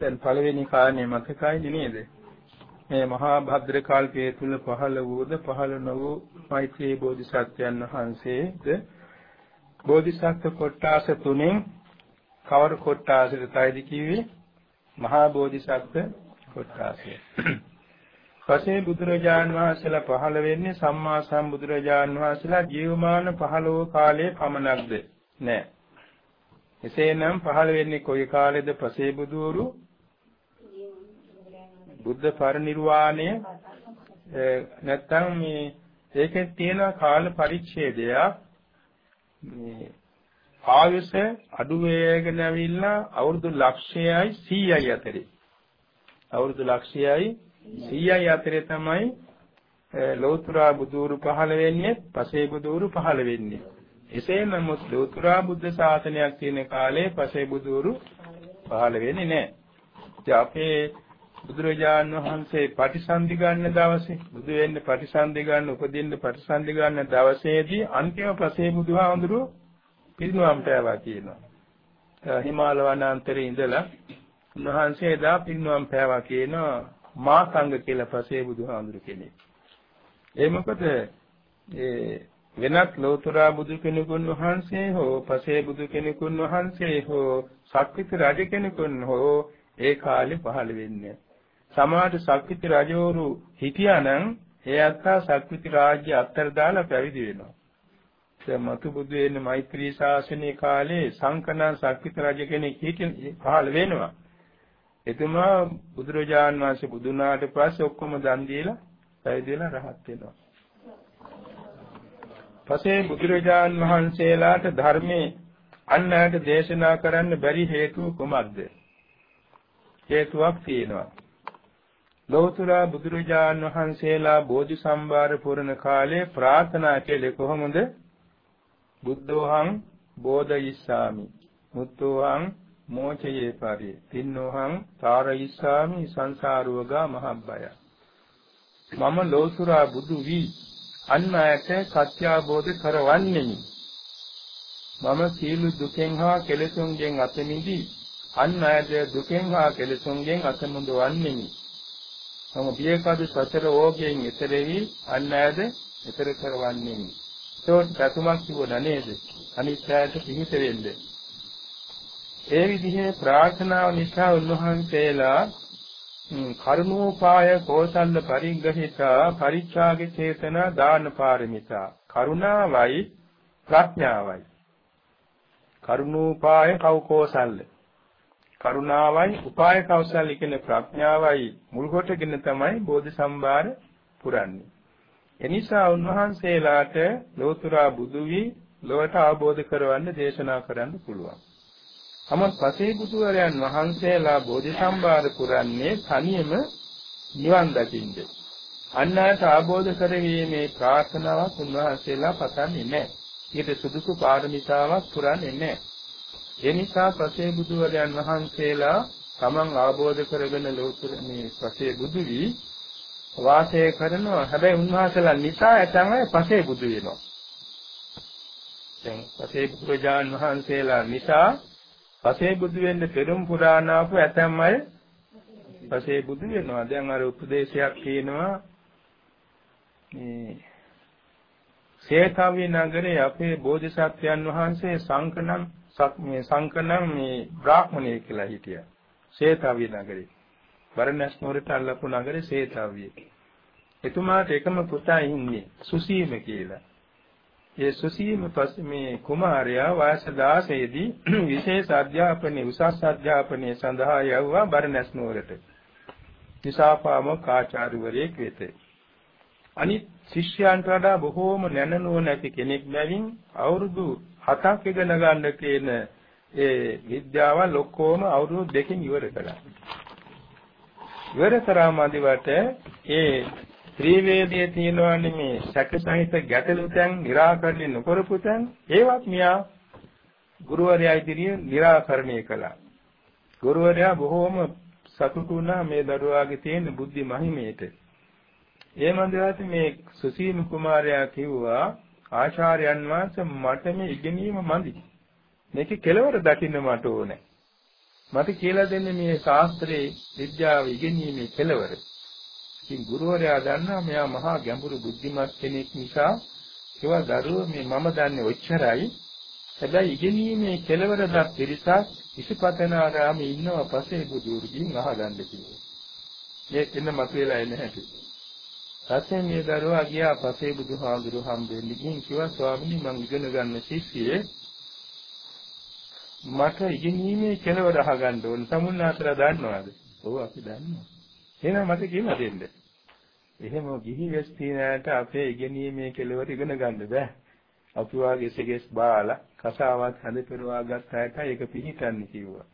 දැන් පළවෙනි කාරණේ මතකයි නේද? මේ මහා භද්‍ර කල්පයේ තුල පහළ වූද පහළ නොවූ මෛත්‍රී බෝධිසත්වයන් වහන්සේද බෝධිසත්ව කොට්ටාස තුනෙන් කවර කොට්ටාසයටයි කිව්වේ මහා බෝධිසත්ව කොට්ටාසය. පසේ බුදුරජාන් වහන්සේලා පහළ වෙන්නේ සම්මා සම්බුදුරජාන් වහන්සේලා ජීවමාන 15 කාලයේ පමණක්ද? නෑ. එසේනම් පහළ වෙන්නේ කොයි කාලෙද පසේ බුදුරු? බුද්ධ පරිනිර්වාණය නැත්තම් මේ ඒකේ තියෙන කාල පරිච්ඡේදයක් මේ ආයුෂ අඩු වේගෙන ඇවිල්ලා අවුරුදු ලක්ෂයයි 100යි අතරේ. අවුරුදු ලක්ෂයයි 100යි අතරේ තමයි ලෞතර බුදුරු පහළ වෙන්නේ පසේ බුදුරු පහළ වෙන්නේ. එසේ නමුත් ලෞතර බුද්ධ ශාසනයක් තියෙන කාලේ පසේ බුදුරු පහළ වෙන්නේ නැහැ. අපේ බුදුරජාන් වහන්සේ පටිසන්ධි ගන්න දවසේ බුදු වෙන්න පටිසන්ධි ගන්න උපදින්න පටිසන්ධි ගන්න දවසේදී අන්තිම පසේ බුදුහාමුදුරුවෝ පිරිනුවම් පෑවා කියනවා. හිමාල වනාන්තරයේ ඉඳලා උන්වහන්සේ එදා පිරිනුවම් පෑවා කියනවා මා සංඝ කියලා පසේ බුදුහාමුදුරු කෙනෙක්. ඒ මොකද ඒ වෙනත් ලෝතර බුදු කෙනෙකුන් වහන්සේ හෝ පසේ බුදු කෙනෙකුන් වහන්සේ හෝ සක්විති රජ කෙනෙකුන් හෝ ඒ කාලේ පහළ වෙන්නේ. සමහර සක්විති රජවරු හිටියානම් ඒ අත්තා සක්විති රාජ්‍ය අත්තර දාලා පැවිදි වෙනවා. දැන් මතු බුදු වෙන මෛත්‍රී ශාසනයේ කාලේ සංකනන් සක්විති රජ කෙනෙක් හිටින් පහළ වෙනවා. එතුමා බුදුරජාන් වහන්සේ බුදුනාට පස්සේ ඔක්කොම දන් දීලා පැවිදි වෙලා රහත් වෙනවා. පසේ බුදුරජාන් වහන්සේලාට ධර්මයේ අන්නයට දේශනා කරන්න බැරි හේතුව කුමක්ද? හේතුවක් තියෙනවා. ලෞතර බුදුරජාන් වහන්සේලා බෝධි සම්භාර පුරණ කාලේ ප්‍රාර්ථනා කළේ කොහොමද? බුද්ධෝහං බෝධයිස්සාමි. මුත්තෝහං මෝචයේ පරි. තින්නෝහං තාරයිස්සාමි සංසාරෝගා මහබ්බය. මම ලෞතර බුදු වී අන් අයට සත්‍ය අවබෝධ කරවන්නෙමි. මම සීල දුකෙන් හා කෙලෙසුන්ගෙන් අත මිදී අන් අයට දුකෙන් හා කෙලෙසුන්ගෙන් අත මුදවන්නෙමි. මම බියකඩ සතර ඕගයෙන් ඈතරෙහි අන් ඇයද ඈතර කරවන්නේ. ඒකට පැතුමක් තිබුණා නේද? අනිත්‍යයට පිහිට වෙන්න. ඒ විදිහේ ප්‍රාර්ථනාව නිසා උන්වහන්සේලා කරුණෝපාය කෝසල්ල පරිග්‍රහිතා පරිචාග චේතනා දාන පාරමිතා කරුණාවයි ප්‍රඥාවයි කරුණෝපාය කව කෝසල්ල කරුණාවයි උපාය කෞශල්‍ය කියන ප්‍රඥාවයි මුල් කොටගෙන තමයි බෝධි සම්භාර පුරන්නේ. එනිසා උන්වහන්සේලාට ලෝතුරා බුදු වී ලොවට අවබෝධ කරවන්න දේශනා කරන්න පුළුවන්. නමුත් පසේ බුදුවරයන් වහන්සේලා බෝධි සම්භාර පුරන්නේ තනියම නිවන් දකින්න. අන්නයට අවබෝධ කරවීමේ ප්‍රාර්ථනාවක් උන්වහන්සේලා පතන්නේ නැහැ. ඊට සුදුසු පාරමිතාවක් පුරන්නේ නැහැ. ඒ නිසා පසේ බුදුවරයන් වහන්සේලා තමන් අවබෝධ කරගෙන ලෝතර මේ පසේ බුදු වී වාසය කරනවා. හැබැයි උන්වහන්සේලා නිසා ඇතම පසේ බුදු වෙනවා. දැන් පසේ බුදුරජාන් වහන්සේලා නිසා පසේ බුදු වෙන්න පෙරම් පුරාණ ආපු ඇතම් අය පසේ බුදු වෙනවා. දැන් අර උපදේශයක් කියනවා මේ සේතවි නගරේ අපේ බෝධිසත්වයන් වහන්සේ සංකනම් මේ සංකනම් මේ බ්‍රාහ්මණයෙක් කියලා හිටියා. සේතව්‍ය නගරේ. වරණස් නුවරට අල්ලපු නගරේ සේතව්‍ය. එතුමාට එකම පුතා ඉන්නේ සුසීම කියලා. ඒ සුසීම පස්සේ මේ කුමාරයා වයස 16 දී විශේෂ අධ්‍යාපනයේ උසස් අධ්‍යාපනයේ සඳහා යවුවා බරණැස් නුවරට. දිසාපාමොක් ආචාර්යවරයෙක් වෙත. අනිත් ශිෂ්‍යයන්ට වඩා බොහෝම නැනනුවණ ඇති කෙනෙක් බැවින් අවුරුදු හතක් ඉගෙන ගන්න තියෙන ඒ විද්‍යාවල් ඔක්කොම අවුරුදු දෙකකින් ඉවර කළා. ඉවර කරාමදිවට ඒ ත්‍රිවේදයේ තියෙනවනේ මේ සැකසහිත ගැටලු තැන් निराකරණය නොකරපු තැන් ඒවත් මියා ගුරුවරයා ඉදිරියේ निराකරණය කළා. ගුරුවරයා බොහෝම සතුටු වුණා මේ දරුවාගේ තියෙන බුද්ධි මහිමයට. ඒ මන්දවත් මේ සුසීම කුමාරයා කිව්වා ආචාර්යයන් වහන්සේ මට මේ ඉගෙනීම මදි. මේකේ කෙලවර දකින්න මට ඕනේ. මට කියලා දෙන්නේ මේ ශාස්ත්‍රයේ විද්‍යාව ඉගෙනීමේ කෙලවර. ඉතින් ගුරුවරයා දන්නා මෙයා මහා ගැඹුරු බුද්ධිමත් කෙනෙක් නිසා ඒවා දරුවෝ මේ මම දන්නේ ඔච්චරයි. හැබැයි ඉගෙනීමේ කෙලවරදත් පිරිසක් ඉසිපතනාරාමේ ඉන්නව පසේ බුදුරුකින් අහගන්න කිව්වා. මේ එන්න මතුවලා එන්නේ නැහැටි. පස්සේ මේ දරුවා ගියා පසේ බුදුහාඳුරු හම්බෙන්න ගිහින් කිව්වා ස්වාමීනි මං ඉගෙන ගන්න ශිෂ්‍යයේ මට ඉගෙනීමේ කෙලවර අහගන්න ඕන. සමුන්නාතලා දන්නවද? ඔව් අපි දන්නවා. එහෙනම් මට කියලා දෙන්න. එහෙම ගිහි වෙස්තිනාට අපේ ඉගෙනීමේ කෙලවර ඉගෙන ගන්න බෑ. අපි වාගේ සෙගෙස් බාලා කසාවත් හඳ පෙරවා ගත්ත අයට ඒක පිළිටන්නේ කිව්වා.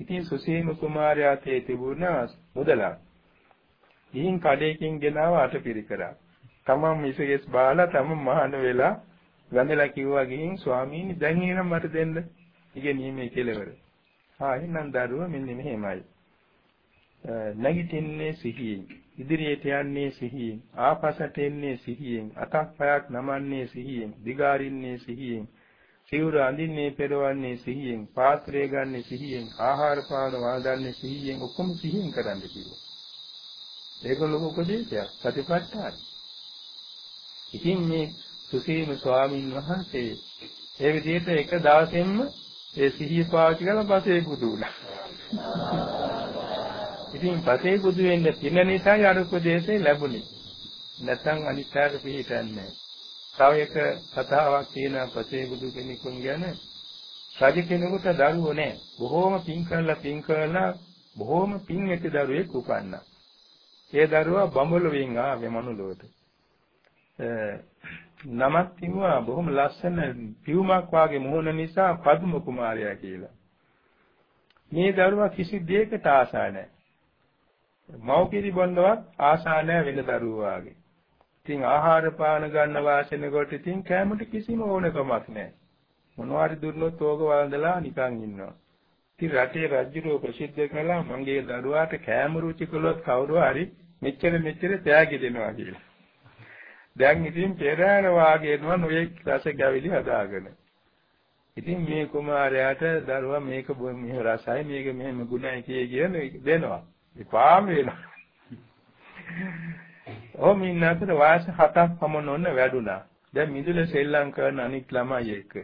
ඉතින් සුසීම කුමාරයා තේ තිබුණා මුදලක්. ගිහින් කඩේකින් ගෙනාව අටපිරිකරක්. තමන් මිසෙස් බාලා තමන් මහාන වෙලා වැඳලා කිව්වා ගිහින් ස්වාමීනි දැන් එහෙනම් මට දෙන්න. ඉගෙනීමේ කෙලවර. ආ එහෙනම් දරුවා මෙන්න මෙහෙමයි. නැගිටින්නේ සිහියෙන්. ඉදිරියට යන්නේ සිහියෙන්. ආපසට එන්නේ සිහියෙන්. අතක් පයක් නමන්නේ සිහියෙන්. දිගාරින්නේ සිහියෙන්. සිවුර අඳින්නේ පෙරවන්නේ සිහියෙන්. පාත්‍රය ගන්න සිහියෙන්. ආහාර පාන වාදන්නේ සිහියෙන්. ඔක්කොම සිහියෙන් කරන්න කිව්වා. ඒක ලොකු උපදේශයක් සතිපට්ඨාන ඉතින් මේ සුසීම ස්වාමින් වහන්සේ ඒ විදිහට එක දවසෙන්ම ඒ සිහිය පාවිච්චි කරලා පස්සේ බුදු වුණා ඉතින් පසේ බුදු වෙන්න තින නිසා අර උපදේශය ලැබුණේ. නැත්නම් අනිත්‍යයට පිළිහිටන්නේ තව එක කතාවක් තියෙනවා පසේ බුදු කෙනෙකුන් ගැන. රජ කෙනෙකුට දරුවෝ නැහැ. බොහෝම පින් කරලා පින් කරලා බොහෝම පින් ඇති දරුවෙක් උපන්නා. ඒ දරුවා බඹලුවෙන් ආවේ මනුලොවට. නමක් තිබුණා බොහොම ලස්සන පියුමක් වාගේ මුහුණ නිසා පදුම කුමාරයා කියලා. මේ දරුවා කිසි දෙයකට ආසා නැහැ. මව්කිරි බොන්නවත් ආසා නැහැ වෙන දරුවෝ වාගේ. ඉතින් ආහාර පාන ගන්න වාසන කොට ඉතින් කැමට කිසිම ඕනකමක් නැහැ. මොනවාරි දුන්නොත් ඕක වළඳලා නිකන් ඉන්නවා. ඉතින් රටේ රජුරෝ ප්‍රසිද්ධ කළා මගේ දරුවාට කැම රුචි කළොත් කවුරු හරි මෙච්චර මෙච්චර තෑගි දෙනවා කියලා. දැන් ඉතින් පෙරහැර වාගේ එනවා නොයෙක් රස ගැවිලි හදාගෙන. ඉතින් මේ කුමාරයාට දරුවා මේක මෙහෙම රසයි මේක මෙහෙම ගුණයි කිය කියන දෙනවා. විපාම වෙනවා. ඔහොම ඉන්න අතර වයස 7ක් පමණ ඔන්න වැඩුණා. දැන් මිදුල සෙල්ලම් කරන අනිත් ළමයි එක්ක.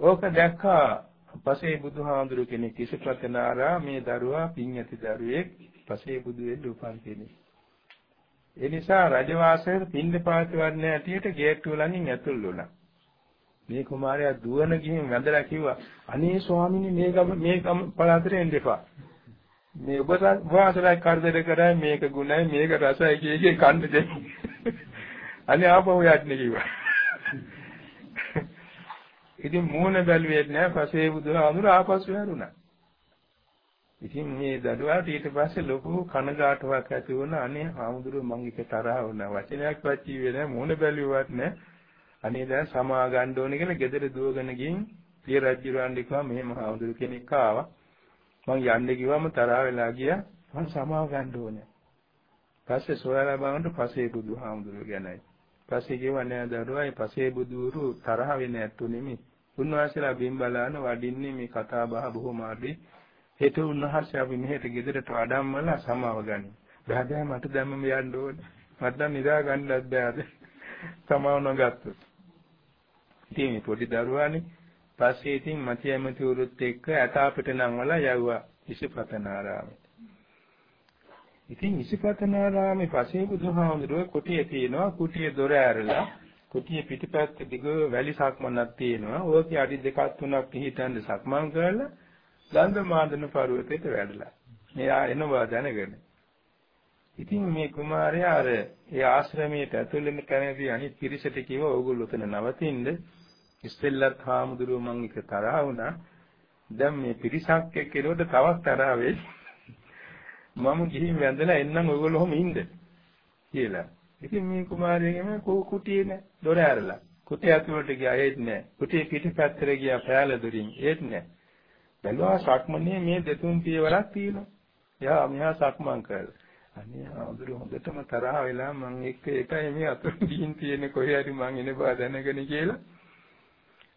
ඕක දැක්කා පසේ බුදුහාඳුරු කෙනෙක් කිසිපතනාරා මේ දරුවා පින් ඇති දරුවෙක් පසේ බුදු වෙන්න උපන් කෙනෙක්. ඒ නිසා රජවාසයේ පින්දපාත වර්ණය ඇටියට ගේට්ටුව ළඟින් ඇතුල් වුණා. මේ කුමාරයා දුවන ගිහින් වැඳලා කිව්වා අනේ ස්වාමීනි මේ ගම මේ ගම පළාතට එන්න එපා. මේ ඔබ වාසලයි කරදර කරයි මේක ගුණයි මේක රසයි කිය කිය කන්න දෙන්න. අනේ ආපහු යන්න කිව්වා. ඉතින් මූණ බැලුවේ නැහැ පසේ බුදුහාමුදුර ආපසු හැරුණා. ඉතින් මේ දඩුවාට ඊට පස්සේ ලොකු කනගාටුවක් ඇති වුණා. අනේ හාමුදුරුවෝ මං එක තරහ වුණා. වචනයක් වචී වෙන්නේ මූණ බැලුවත් නැහැ. අනේ දැන් සමා ගන්න ඕනේ කියලා ගෙදර දුවගෙන ගිහින් පිය රජුරන් දිකවා මෙහෙම හාමුදුරු කෙනෙක් ආවා. මං යන්න කිව්වම තරහ වෙලා ගියා. මං සමාව ගන්න ඕනේ. පස්සේ සොයලා බලනකොට පසේ බුදුහාමුදුරුවෝ ගැනයි. පස්සේ කිව්වා නෑ දරුවායි පසේ බුදුරු තරහ වෙන්නේ නැත්තු නෙමෙයි. උන්වහන්සේලා බිම් බලාන වඩින්නේ මේ කතා බහ බොහොම ආදී. හෙට උන්වහන්සේ අපි මෙහෙට ගෙදරට වඩම්මලා සමාව ගනි. බෑ බෑ මට දැම්මම යන්න ඕනේ. මට දැන් නිදා ගන්නත් බෑද. සමාව නොගත්තොත්. ඉතින් මේ පොඩි දරුවානේ පස්සේ ඉතින් මති ඇමති වරුත් එක්ක ඇතාපිට නම් වල යවුවා ඉසිපතනාරාමයට. ඉතින් ඉසිපතනාරාමේ පස්සේ බුදුහාමුදුරුවෝ කුටිය තියෙනවා කුටිය දොර ඇරලා කුටිය පිටිපැත්ත දිග වැලි සක්මනක් තියෙනවා. ඕකේ අඩි දෙකක් තුනක් පිහිටන් සක්මන් කරලා ගන්ධමාදන පර්වතයට වැඩලා. මෙයා එනවා දැනගෙන. ඉතින් මේ කුමාරයා අර ඒ ආශ්‍රමයට ඇතුල් වෙන කැමති අනිත් පිරිසට කිව්වා ඕගොල්ලෝ උතන නවතින්න ඉස්සෙල්ලත් හාමුදුරුවෝ මං එක තරහ වුණා. දැන් මේ පිරිසක් එක්ක එනකොට තවත් තරහ වෙයි. මම ගිහින් වැඳලා එන්නම් ඔයගොල්ලෝ ඔහොම ඉන්න කියලා. ඉතින් මේ කුමාරයාගෙම කුටියේ නෑ දොර ඇරලා. කුටිය ඇතුළට ගියා ඒත් නෑ. කුටිය පිටිපැත්තට ගියා පෑල දොරින් ඒත් නෑ. බැලුවා සක්මනේ මේ දෙතුන් පියවරක් තියෙනවා. එයා මෙහා සක්මන් කරලා. අනේ ආඳුර හොඳටම තරහ වෙලා මං එක්ක එකයි මේ අතුරු ගිහින් තියෙන්නේ කොහේ හරි මං එන බව දැනගෙන කියලා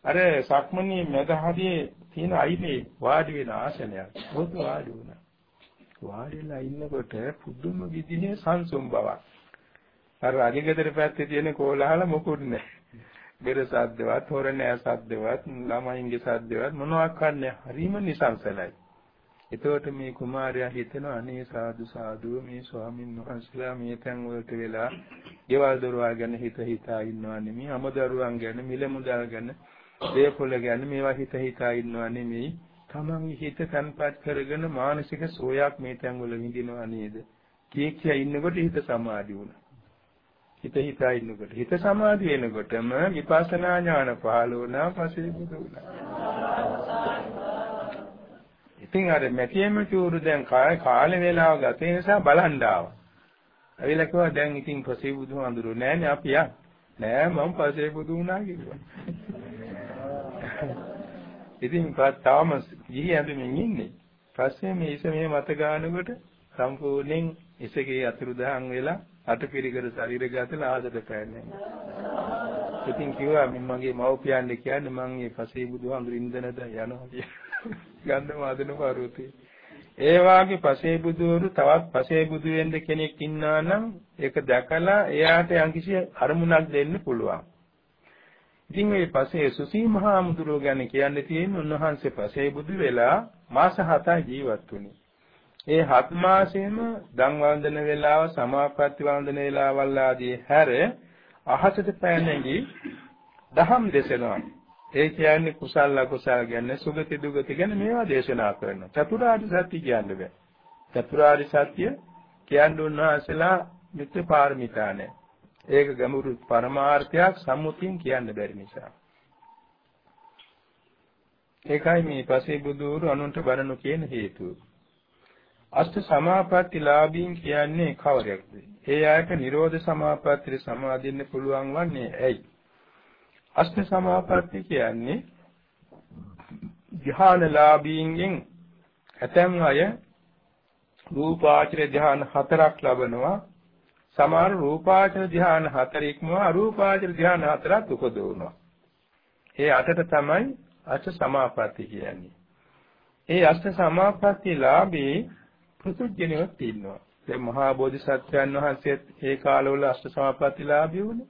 අර සක්මණේ මැද හරියේ තියෙන අයිනේ වාඩි වෙන ආසනයක්. මොකද වාඩි වුණා. වාඩිලා ඉන්නකොට පුදුම විදිහේ සංසුම් බවක්. අර අධිගතර පැත්තේ තියෙන කෝලහල මොකුත් නැහැ. බෙර සද්දවත්, හොරණෑ සද්දවත්, ළමයින්ගේ සද්දවත් මොනවත් නැහැ. හරිම නිසංසලයි. එතකොට මේ කුමාරයා හිතනවා අනේ සාදු සාදු මේ ස්වාමින් වහන්සේලා මේ තැන් වලට වෙලා ගෙවල් දොරවල් ගැන හිත හිතා ඉන්නවා නෙමෙයි අමදරුවන් ගැන මිල මුදල් ගැන දේපොළ ගැන මේවා හිත හිතා ඉන්නවා නෙමෙයි තමන්ගේ හිත තන්පත් කරගෙන මානසික සෝයක් මේ තැන් වල විඳිනවා නේද කී කිය ඉන්නකොට හිත සමාධි වුණා හිත හිතා ඉන්නකොට හිත සමාධි වෙනකොටම විපස්සනා ඥාන පහළ වුණා පස්සේ බුදු වුණා. ඉතින් අර මැටියෙම චූරු දැන් කාලේ වේලාව ගත නිසා බලන් ආවා. ඇවිල්ලා කිව්වා දැන් ඉතින් පස්සේ බුදු හඳුරු නෑනේ අපි යා. නෑ මම පස්සේ බුදු වුණා කිව්වා. ඉතින් තාම ගිහි ඇඳුමින් ඉන්නේ. පස්සේ මේ ඉස මේ මත ගන්නකොට සම්පූර්ණයෙන් ඉසගේ අතුරුදහන් වෙලා අටපිරිකර ශරීරගත ආදර පෑන්නේ. ඉතින් කිව්වා මගේ මව්පියන් කියන්නේ මම මේ පසේ බුදුහාමුදුරු ඉන්දනද යනවා කියලා. ගන්ධ මාදන පර්වතේ. ඒ වාගේ පසේ බුදුවරු තවත් පසේ බුදු වෙන්න කෙනෙක් ඉන්නා නම් ඒක දැකලා එයාට යම්කිසි අරමුණක් දෙන්න පුළුවන්. ඉතින් මේ පසේ සුසී මහාමුදුරුව ගැන කියන්න තියෙන උන්වහන්සේ පසේ බුදු වෙලා මාස 7 ජීවත් වුණේ. ඒ හත් මාසෙම දන් වන්දන වේලාව සමාපatti වන්දන වේලාවල් ආදී හැර අහසට පෑනෙහි දහම් දේශනා. ඒ කියන්නේ කුසල අකුසල ගැන සුගති දුගති ගැන මේවා දේශනා කරනවා. චතුරාර්ය සත්‍ය කියන්නේ බෑ. චතුරාර්ය සත්‍ය කියන්නේ උන්වහන්සේලා නිත්‍ය පාරමිතා නැහැ ඒක ගැඹුරු පරමාර්ථයක් සම්මුතියෙන් කියන්න බැරි නිසා ඒකයි මේ පසේ බුදුරු අනුන්ට බරණු කියන හේතුව අෂ්ට සමාපatti ලාභීන් කියන්නේ කවරයක්ද? ඒ ආයත නිරෝධ සමාපත්තියට සමාදින්න පුළුවන් වන්නේ ඇයි? අෂ්ට සමාපatti කියන්නේ ධ්‍යානලාභීන්ගෙන් ඇතැම් අය රූපාචර ධ්‍යාන හතරක් ලබනවා සමහර රූපාචර ධ්‍යාන හතර ඉක්මවා අරූපාචර ධ්‍යාන හතරක් උපදවනවා ඒ අටට තමයි අෂ්ට සමාපatti කියන්නේ ඒ අෂ්ට සමාපatti ලාභී පෘතුජ්ජනියක් ඉන්නවා. දැන් මහා බෝධිසත්වයන් වහන්සේත් ඒ කාලවල අෂ්ට සමාපත්තිලාභී වුණේ.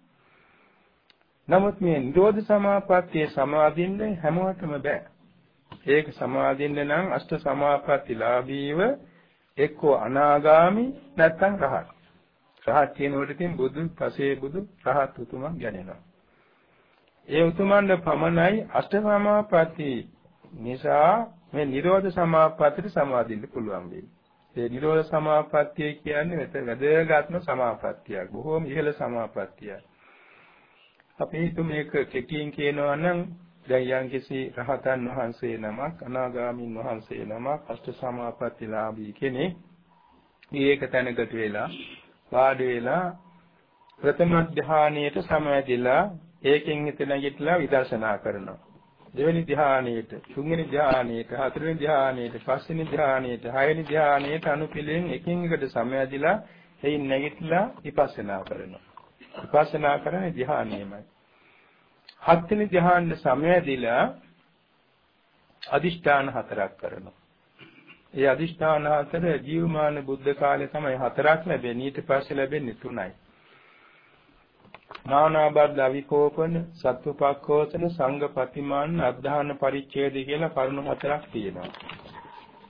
නමුත් මේ නිරෝධ සමාපත්තියේ සමාදින්න හැමෝටම බෑ. ඒක සමාදින්න නම් අෂ්ට සමාපත්තිලාභීව එක්කෝ අනාගාමි නැත්නම් රහත්. රහත් කියනකොට ඉතින් බුදු පසේ බුදු රහත් උතුමන් ගැනෙනවා. ඒ උතුමන්ට පමණයි අෂ්ට සමාපatti නිසා මේ නිරෝධ සමාපත්තියට සමාදින්න පුළුවන් වෙන්නේ. ඒ නිරෝධ සමාපත්තිය කියන්නේ මෙත වැදගත්ම සමාපත්තියක්. බොහෝම ඉහළ සමාපත්තියක්. අපි හිතමු මේක කෙටියෙන් කියනවා නම් දැන් යම්කිසි රහතන් වහන්සේ නමක් අනාගාමින් වහන්සේ නමක් අෂ්ට සමාපත්තිලාභී කෙනෙක් මේක තැනකට වෙලා වාඩි වෙලා ප්‍රථම ධානයේට සමවැදිලා ඒකෙන් හිත නැගිටලා විදර්ශනා කරනවා දෙවෙනි ධ්‍යානයේට, තුන්වෙනි ධ්‍යානයේට, හතරවෙනි ධ්‍යානයේට, පස්වෙනි ධ්‍යානයේට, හයවෙනි ධ්‍යානයේට අනුපිළිවෙන් එකින් එකට සමයදිලා එයින් නැගිටලා විපස්සනා කරනවා. විපස්සනා කරන්නේ ධ්‍යානයමයි. හත්වෙනි ධ්‍යානෙ සමයදිලා අදිෂ්ඨාන හතරක් කරනවා. ඒ අදිෂ්ඨාන හතර ජීවමාන බුද්ධ කාලේ තමයි හතරක් ලැබෙන්නේ. ඊට පස්සේ ලැබෙන්නේ තුනයි. නානාබද්ධ අවිකෝපන සත්තුපක්ඛෝසන සංඝ ප්‍රතිමාන අධධාන පරිච්ඡේද කියලා කරුණු හතරක් තියෙනවා.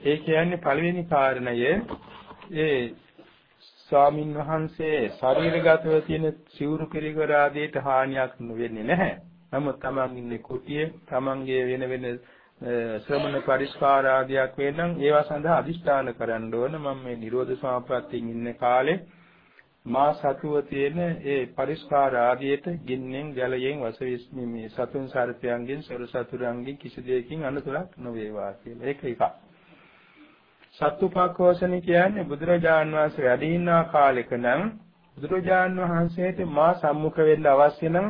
ඒ කියන්නේ පළවෙනි කාරණය ඒ ස්වාමින් වහන්සේ ශරීරගතව තියෙන සිවුරු පිළිකර ආදීට හානියක් වෙන්නේ නැහැ. නමුත් තමන් ඉන්නේ කුටියේ තමන්ගේ වෙන වෙන ශ්‍රමණ පරිස්කාර ආදියක් වෙනනම් ඒවා සඳහා අදිෂ්ඨාන කරන්න ඕන මම මේ නිරෝධ සමාප්‍රත්‍යයෙන් ඉන්න කාලේ මා සතුව තියෙන ඒ පරිස්කාර ආදියට ගින්නෙන් ජලයෙන් වසවිස්මි මේ සතුන් සර්පයන්ගෙන් සොර සතුරන්ගෙන් කිසි දෙයකින් අනතුරක් නොවේවා කියලා. ඒක එකක්. සත්තුපක්ඛෝසන කියන්නේ බුදුරජාන් වහන්සේ වැඩ ඉන්න කාලෙක නම් බුදුරජාන් වහන්සේට මා සම්මුඛ වෙන්න අවශ්‍ය නම්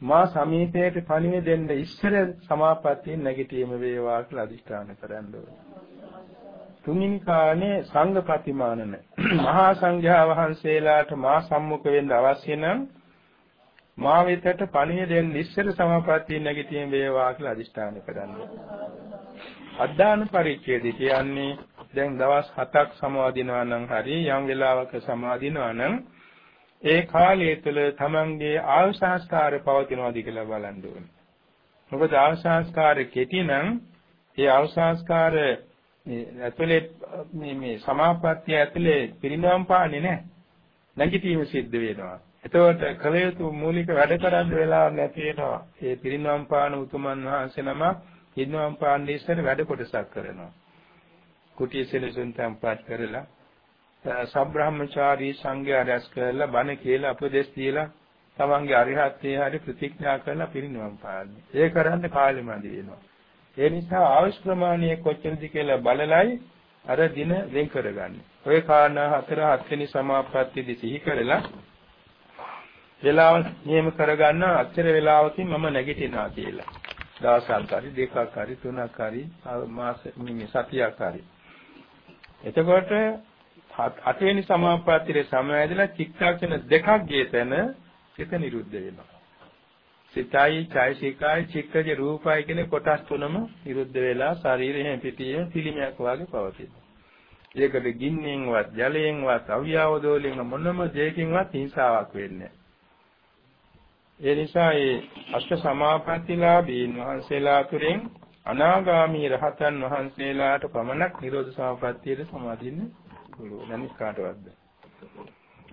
මා සමීපයට පණිවිඩ දෙන්න ඉස්සර සමාපත්තියෙන් නැගිටීම වේවා කියලා අදිෂ්ඨාන කරන්න ඕනේ. තුන්වෙනි කාණේ සංඝ ප්‍රතිමානන මහා සංඝයා වහන්සේලාට මා සම්මුඛ වෙන්න අවශ්‍ය නම් මා වෙතට පණිවිඩයෙන් ඉස්සර සමාපත්තිය නැගිටින් වේවා කියලා අදිෂ්ඨාන කරන්න. අද්දාන පරිච්ඡේදය කියන්නේ දැන් දවස් 7ක් සමාදිනවා නම් හරි යම් වෙලාවක සමාදිනවා නම් ඒ කාලය තුළ තමන්ගේ ආශාස්කාර පවතිනවාද කියලා බලන්න ඕනේ. මොකද ආශාස්කාර කෙටි නම් ඒ ආශාස්කාර මේ ඇතුලේ මේ මේ සමාපත්තිය ඇතුලේ පිරිනවම් පාන්නේ නැහැ. නැගිටීම සිද්ධ වෙනවා. එතකොට කල යුතු මූලික වැඩ කරන්න වෙලාවක් නැති වෙනවා. ඒ පිරිනවම් පාන උතුමන් වහන්සේ නම පිරිනවම් පාන්නේ ඉස්සර වැඩ කොටසක් කරනවා. කුටි සෙලසුන් තම්පත් කරලා සබ්‍රාහ්මචාරී සංඝයා රැස් කරලා බණ කියලා උපදෙස් දීලා තමන්ගේ අරිහත්ත්වයේ හරි ප්‍රතිඥා කරලා පිරිනවම් පාන්නේ. ඒ කරන්න කාලෙමදි වෙනවා. ඒ නිසා ආයුෂ් ප්‍රමාණය කොච්චරද කියලා බලලයි අර දින වෙන් කරගන්නේ. ඔය කාරණා හතර හත්වෙනි සමාප්‍රත්‍යදී සිහි කරලා වෙලාව නියම කරගන්න අච්චර වෙලාවකින් මම නැගිටිනවා කියලා. දවසක් හරි දෙකක් හරි තුනක් හරි මාස මේ සතියක් හරි. එතකොට අටවෙනි සමාප්‍රත්‍යයේ සමවැදලා චිත්තක්ෂණ දෙකක් ගියතන සිත නිරුද්ධ වෙනවා. සිතයි, චෛසිකයි, චිත්තජ රූපයි කියන කොටස් තුනම නිරුද්ධ වෙලා ශරීරයෙන් පිටියේ පිළිමයක් වාගේ පවතිනවා. ඒකට ගින්නෙන්වත්, ජලයෙන්වත්, අවියවදෝලෙන් මොනම දෙයකින්වත් හිංසාවක් වෙන්නේ ඒ නිසා මේ අෂ්ට සමාපත්තිලාභීන් වහන්සේලා තුරින් අනාගාමී රහතන් වහන්සේලාට පමණක් නිරෝධ සමාපත්තියට සමාදින්න පුළුවන්. අනිත් කාටවත්ද?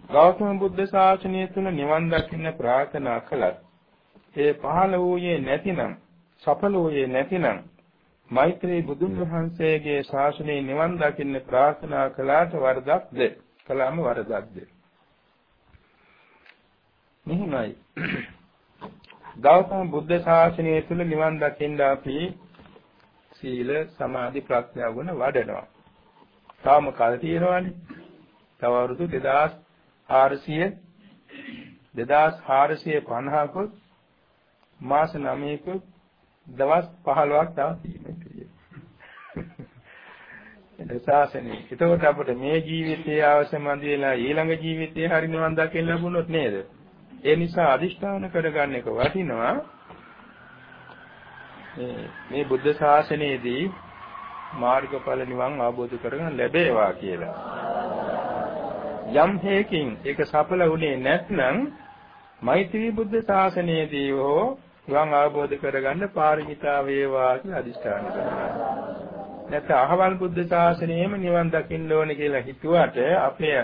ගෞතම බුද්ධ ශාසනය තුල නිවන් දකින්න ප්‍රාර්ථනා කළත් ඒ පහළ වූයේ නැතිනම් සඵල වූයේ නැතිනම් මෛත්‍රී බුදුන් වහන්සේගේ ශාසනයේ නිවන් දකින්න ප්‍රාර්ථනා කළාට වරදක්ද කළාම වරදක්ද මෙහිමයි ගෞතම බුද්ධ ශාසනය තුල නිවන් දකින්න අපි සීල සමාධි ප්‍රඥා ගුණ වඩනවා. තාම කල් තියෙනවානේ. තව අවුරුදු 2400 2450කුත් මාස 9ක දවස් 15ක් තව තියෙනවා. ඒ ශාසනේ. ඒතකොට අපිට මේ ජීවිතයේ අවශ්‍ය මන්දිලා ඊළඟ ජීවිතයේ හරි නිවන් දකින්න ලැබුණොත් නේද? ඒ නිසා අදිෂ්ඨාන කරගන්න එක වටිනවා. මේ බුද්ධ ශාසනයේදී මාර්ගඵල නිවන් අවබෝධ කරගන්න ලැබේවා කියලා. යම් හේකින් ඒක සඵල වුණේ නැත්නම් මෛත්‍රී බුද්ධ ශාසනයේදී හෝ නිවන් අවබෝධ කරගන්න පාරමිතා වේවා කියලා අදිෂ්ඨාන කරනවා. නැත්නම් අහවල් බුද්ධ ශාසනයෙම නිවන් දකින්න ඕනේ කියලා හිතුවට අපේ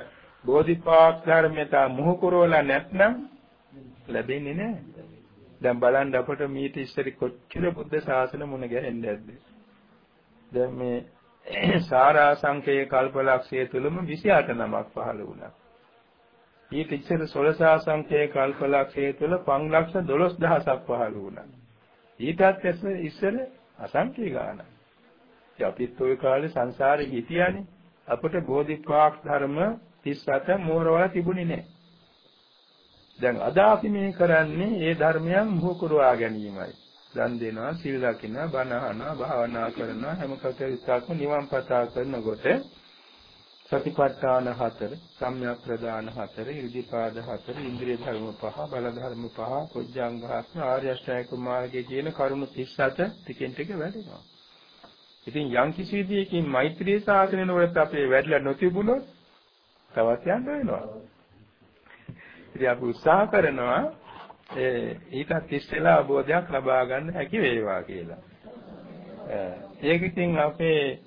බෝධිපාක් ධර්මයට මුහු කරවලා නැත්නම් ලැබෙන්නේ නැහැ. දැන් බලන්න අපට මීට ඉස්සරි කොච්චර බුද්ධ ශාසන මුණ ගැහෙන්නේ නැද්ද? දැන් මේ සාරා සංකේය කල්පලක්ෂය තුලම 28 නමක් පහළ වුණා. ඊට ඉස්සර සොලසා සංඛ්‍යේ කල්පලක්ෂය තුළ 512000ක් පහළ වුණා. ඊටත් ඉස්සර අසංඛ්‍ය ගානක්. අපිත් ওই කාලේ සංසාරේ හිටියානේ. අපට බෝධිපාක් ධර්ම 37 මෝරවල තිබුණේ නැහැ. දැන් අද අපි මේ කරන්නේ ඒ ධර්මයන් මුහු කරවා ගැනීමයි. දන් දෙනවා, සීල් රකින්නවා, බණ අහනවා, භාවනා කරනවා, හැම කටයුත්තක්ම නිවන් පතා කරනකොට සතිපට්ඨාන හතර, සම්‍යක් ප්‍රදාන හතර, ඉර්ධිපාද හතර, ඉන්ද්‍රිය ධර්ම පහ, බල ධර්ම පහ, කොච්ඡාංග හතර, ආර්ය අෂ්ටාංගික මාර්ගයේ කියන කරුණු 37 ටිකෙන් ටික වැඩෙනවා. ඉතින් යම් කිසි විදියකින් මෛත්‍රී සාසනය වලට අපේ වැඩිලා නොතිබුණොත් තවත් යන්න වෙනවා. ඉතින් අපි උත්සාහ කරනවා ඒ ඊටත් ඉස්සෙල්ලා අවබෝධයක් ලබා ගන්න හැකි වේවා කියලා. ඒක ඉතින් අපේ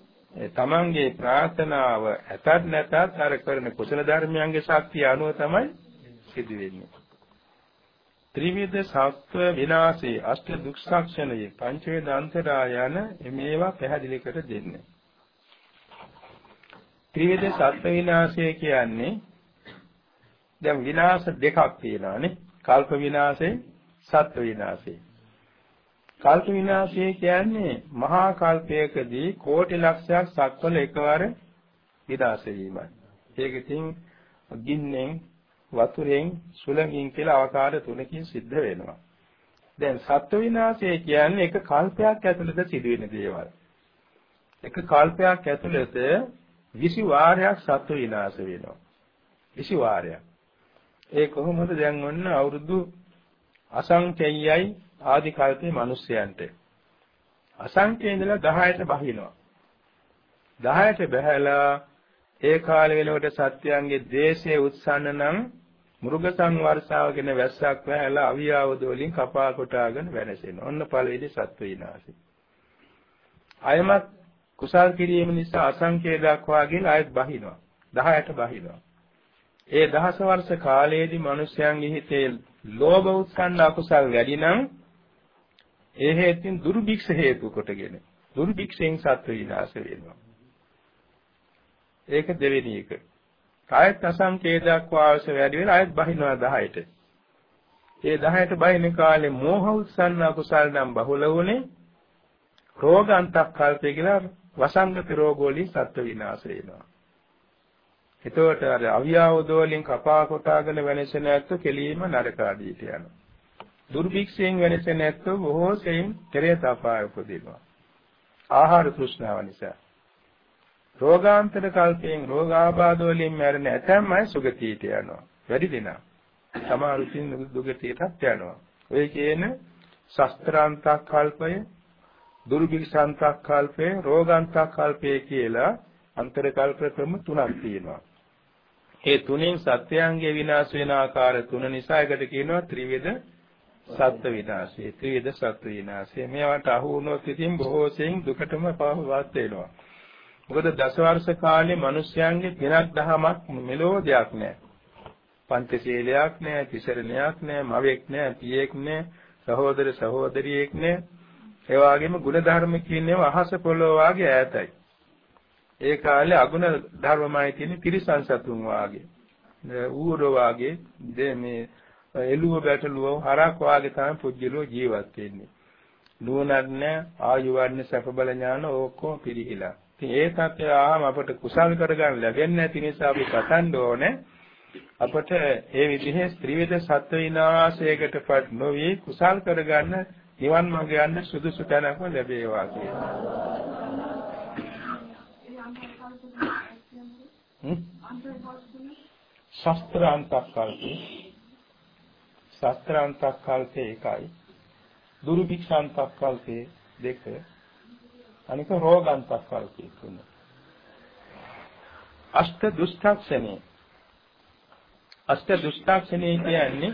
තමන්ගේ ප්‍රාර්ථනාව ඇතත් නැතත් අර කරන කුසල ධර්මයන්ගේ ශක්තිය අනුව තමයි සිදු වෙන්නේ. ත්‍රිවිධ සත්ව විනාශේ අෂ්ට දුක්ඛක්ෂණයේ පංචවේද අන්තරාය යන මේවා පැහැදිලි කර දෙන්නේ. ත්‍රිවිධ සත්ව විනාශය කියන්නේ දැන් විනාශ දෙකක් තියෙනවානේ. කල්ප විනාශේ, සත්ව විනාශේ. කල්ප විනාශය කියන්නේ මහා කල්පයකදී කෝටි ලක්ෂයක් සක්වල එකවර විනාශ වීමයි. ඒක ඉතින් ගින්නෙන් වතුරෙන් සුළඟින් කියලා අවකාර තුනකින් සිද්ධ වෙනවා. දැන් සත්ව විනාශය කියන්නේ එක කල්පයක් ඇතුළත සිදුවෙන දේවල්. එක කල්පයක් ඇතුළත 20 වාරයක් සත්ව විනාශ වෙනවා. 20 වාරයක්. ඒ කොහොමද දැන් ඔන්න අවුරුදු අසංකේයයි ආදි කල්පේ මිනිස්යන්ට. අසංකේ ඉඳලා 10ට බහිනවා. 10ට බහැලා ඒ කාලේ වෙනකොට සත්‍යයන්ගේ දේශයේ උත්සන්න නම් මෘග සංවර්ෂාවගෙන වැස්සක් වැහැලා අවියාවද වලින් කපා කොටාගෙන වෙනසෙනවා. ඔන්න පළවෙනි සත්ව විනාශය. අයමත් කුසල් කිරීම නිසා අසංකේ දක්වා ගිහින් ආයෙත් බහිනවා. 10ට බහිනවා. ඒ දහස වර්ෂ කාලයේදී මිනිස්යන්ගේ හිතේ ලෝභ උත්සන්න අකුසල් වැඩි නම් ඒ හේතුන් දුර්භික්ෂ හේතු කොටගෙන දුර්භික්ෂයෙන් සත්ව විනාශ වෙනවා. ඒක දෙවෙනි එක. කායත් අසංකේතයක් වාස වැඩි වෙලා ආයත් බහිනවා 10ට. ඒ 10ට බහින කාලේ මෝහ උත්සන්න අකුසල් නම් බහුල වුණේ රෝගාන්තක් කල්පේ කියලා වසංගත රෝග වලින් සත්ව විනාශ වෙනවා. එතකොට අර අවියාවද වලින් කපා කොටාගෙන වෙනසෙන ඇත්ත කෙලීම නරක ආදීට යනවා. දුර්භික්ෂයෙන් වෙනසෙන ඇත්ත බොහෝ සෙයින් කෙරේ තපාය උපදිනවා. ආහාර තෘෂ්ණාව නිසා. රෝගාන්තර කල්පයෙන් රෝගාබාධ වලින් මැරෙන ඇතැම් අය සුගතියට යනවා. වැඩි දෙනා. සමහරුකින් දුගතියටත් යනවා. ඔය කියන ශස්ත්‍රාන්තක් කල්පය, දුර්භික්ෂාන්තක් කල්පය, රෝගාන්තක් කල්පය කියලා අන්තර කල්ප ක්‍රම තුනක් තියෙනවා. ඒ තුنين සත්‍යයන්ගේ විනාශ වෙන ආකාර තුන නිසා එකට කියනවා ත්‍රිවිධ සත්ත්ව විනාශය. ත්‍රිවිධ සත්ත්ව විනාශය. මේවට අහු වුණොත් ඉතින් බොහෝ සෙයින් දුකටම පාවවත් වෙනවා. මොකද දසවර්ෂ කාලේ මිනිස්යාගේ පිනක් දහමක් මෙලෝ දෙයක් නැහැ. පංචශීලයක් නැහැ, තිසරණයක් නැහැ, මවෙක් නැහැ, පියෙක් නැහැ, සහෝදර සහෝදරියෙක් නැහැ. ඒ වගේම ගුණ ධර්ම කියනේම අහස පොළොව වාගේ ඈතයි. ඒ කාලේ අගුණ ධර්මමයි තියෙන තිරිසන් සතුන් වාගේ. ඌර වාගේ මේ එළුව බැටළුව හරක් වාගේ තමයි පුජ්‍යලෝ ජීවත් වෙන්නේ. නුවණක් නැහැ, ආයු වර්ණ සැප බල ඥාන ඔක්කොම පිරිහිලා. ඉතින් ඒ තත්ත්වය ආවම අපට කුසල් කරගන්න ලැබෙන්නේ නැති නිසා අපි පතන්න ඕනේ අපට මේ විදිහේ ත්‍රිවිධ සත්ව විනාශයකටපත් නොවි කුසල් කරගන්න නිවන් මාර්ග යන්න සුදුසු තැනක් ලැබේවා කියලා. ශස්ත්‍රාන්තක් කල්පේ ශස්ත්‍රාන්තක් කල්පේ එකයි. දුර්භික්ෂාන්තක් කල්පේ දෙක. අනික රෝගාන්තක් කල්පේ තුන. අෂ්ට දුෂ්ටක්ෂණේ අෂ්ට දුෂ්ටක්ෂණේ කියන්නේ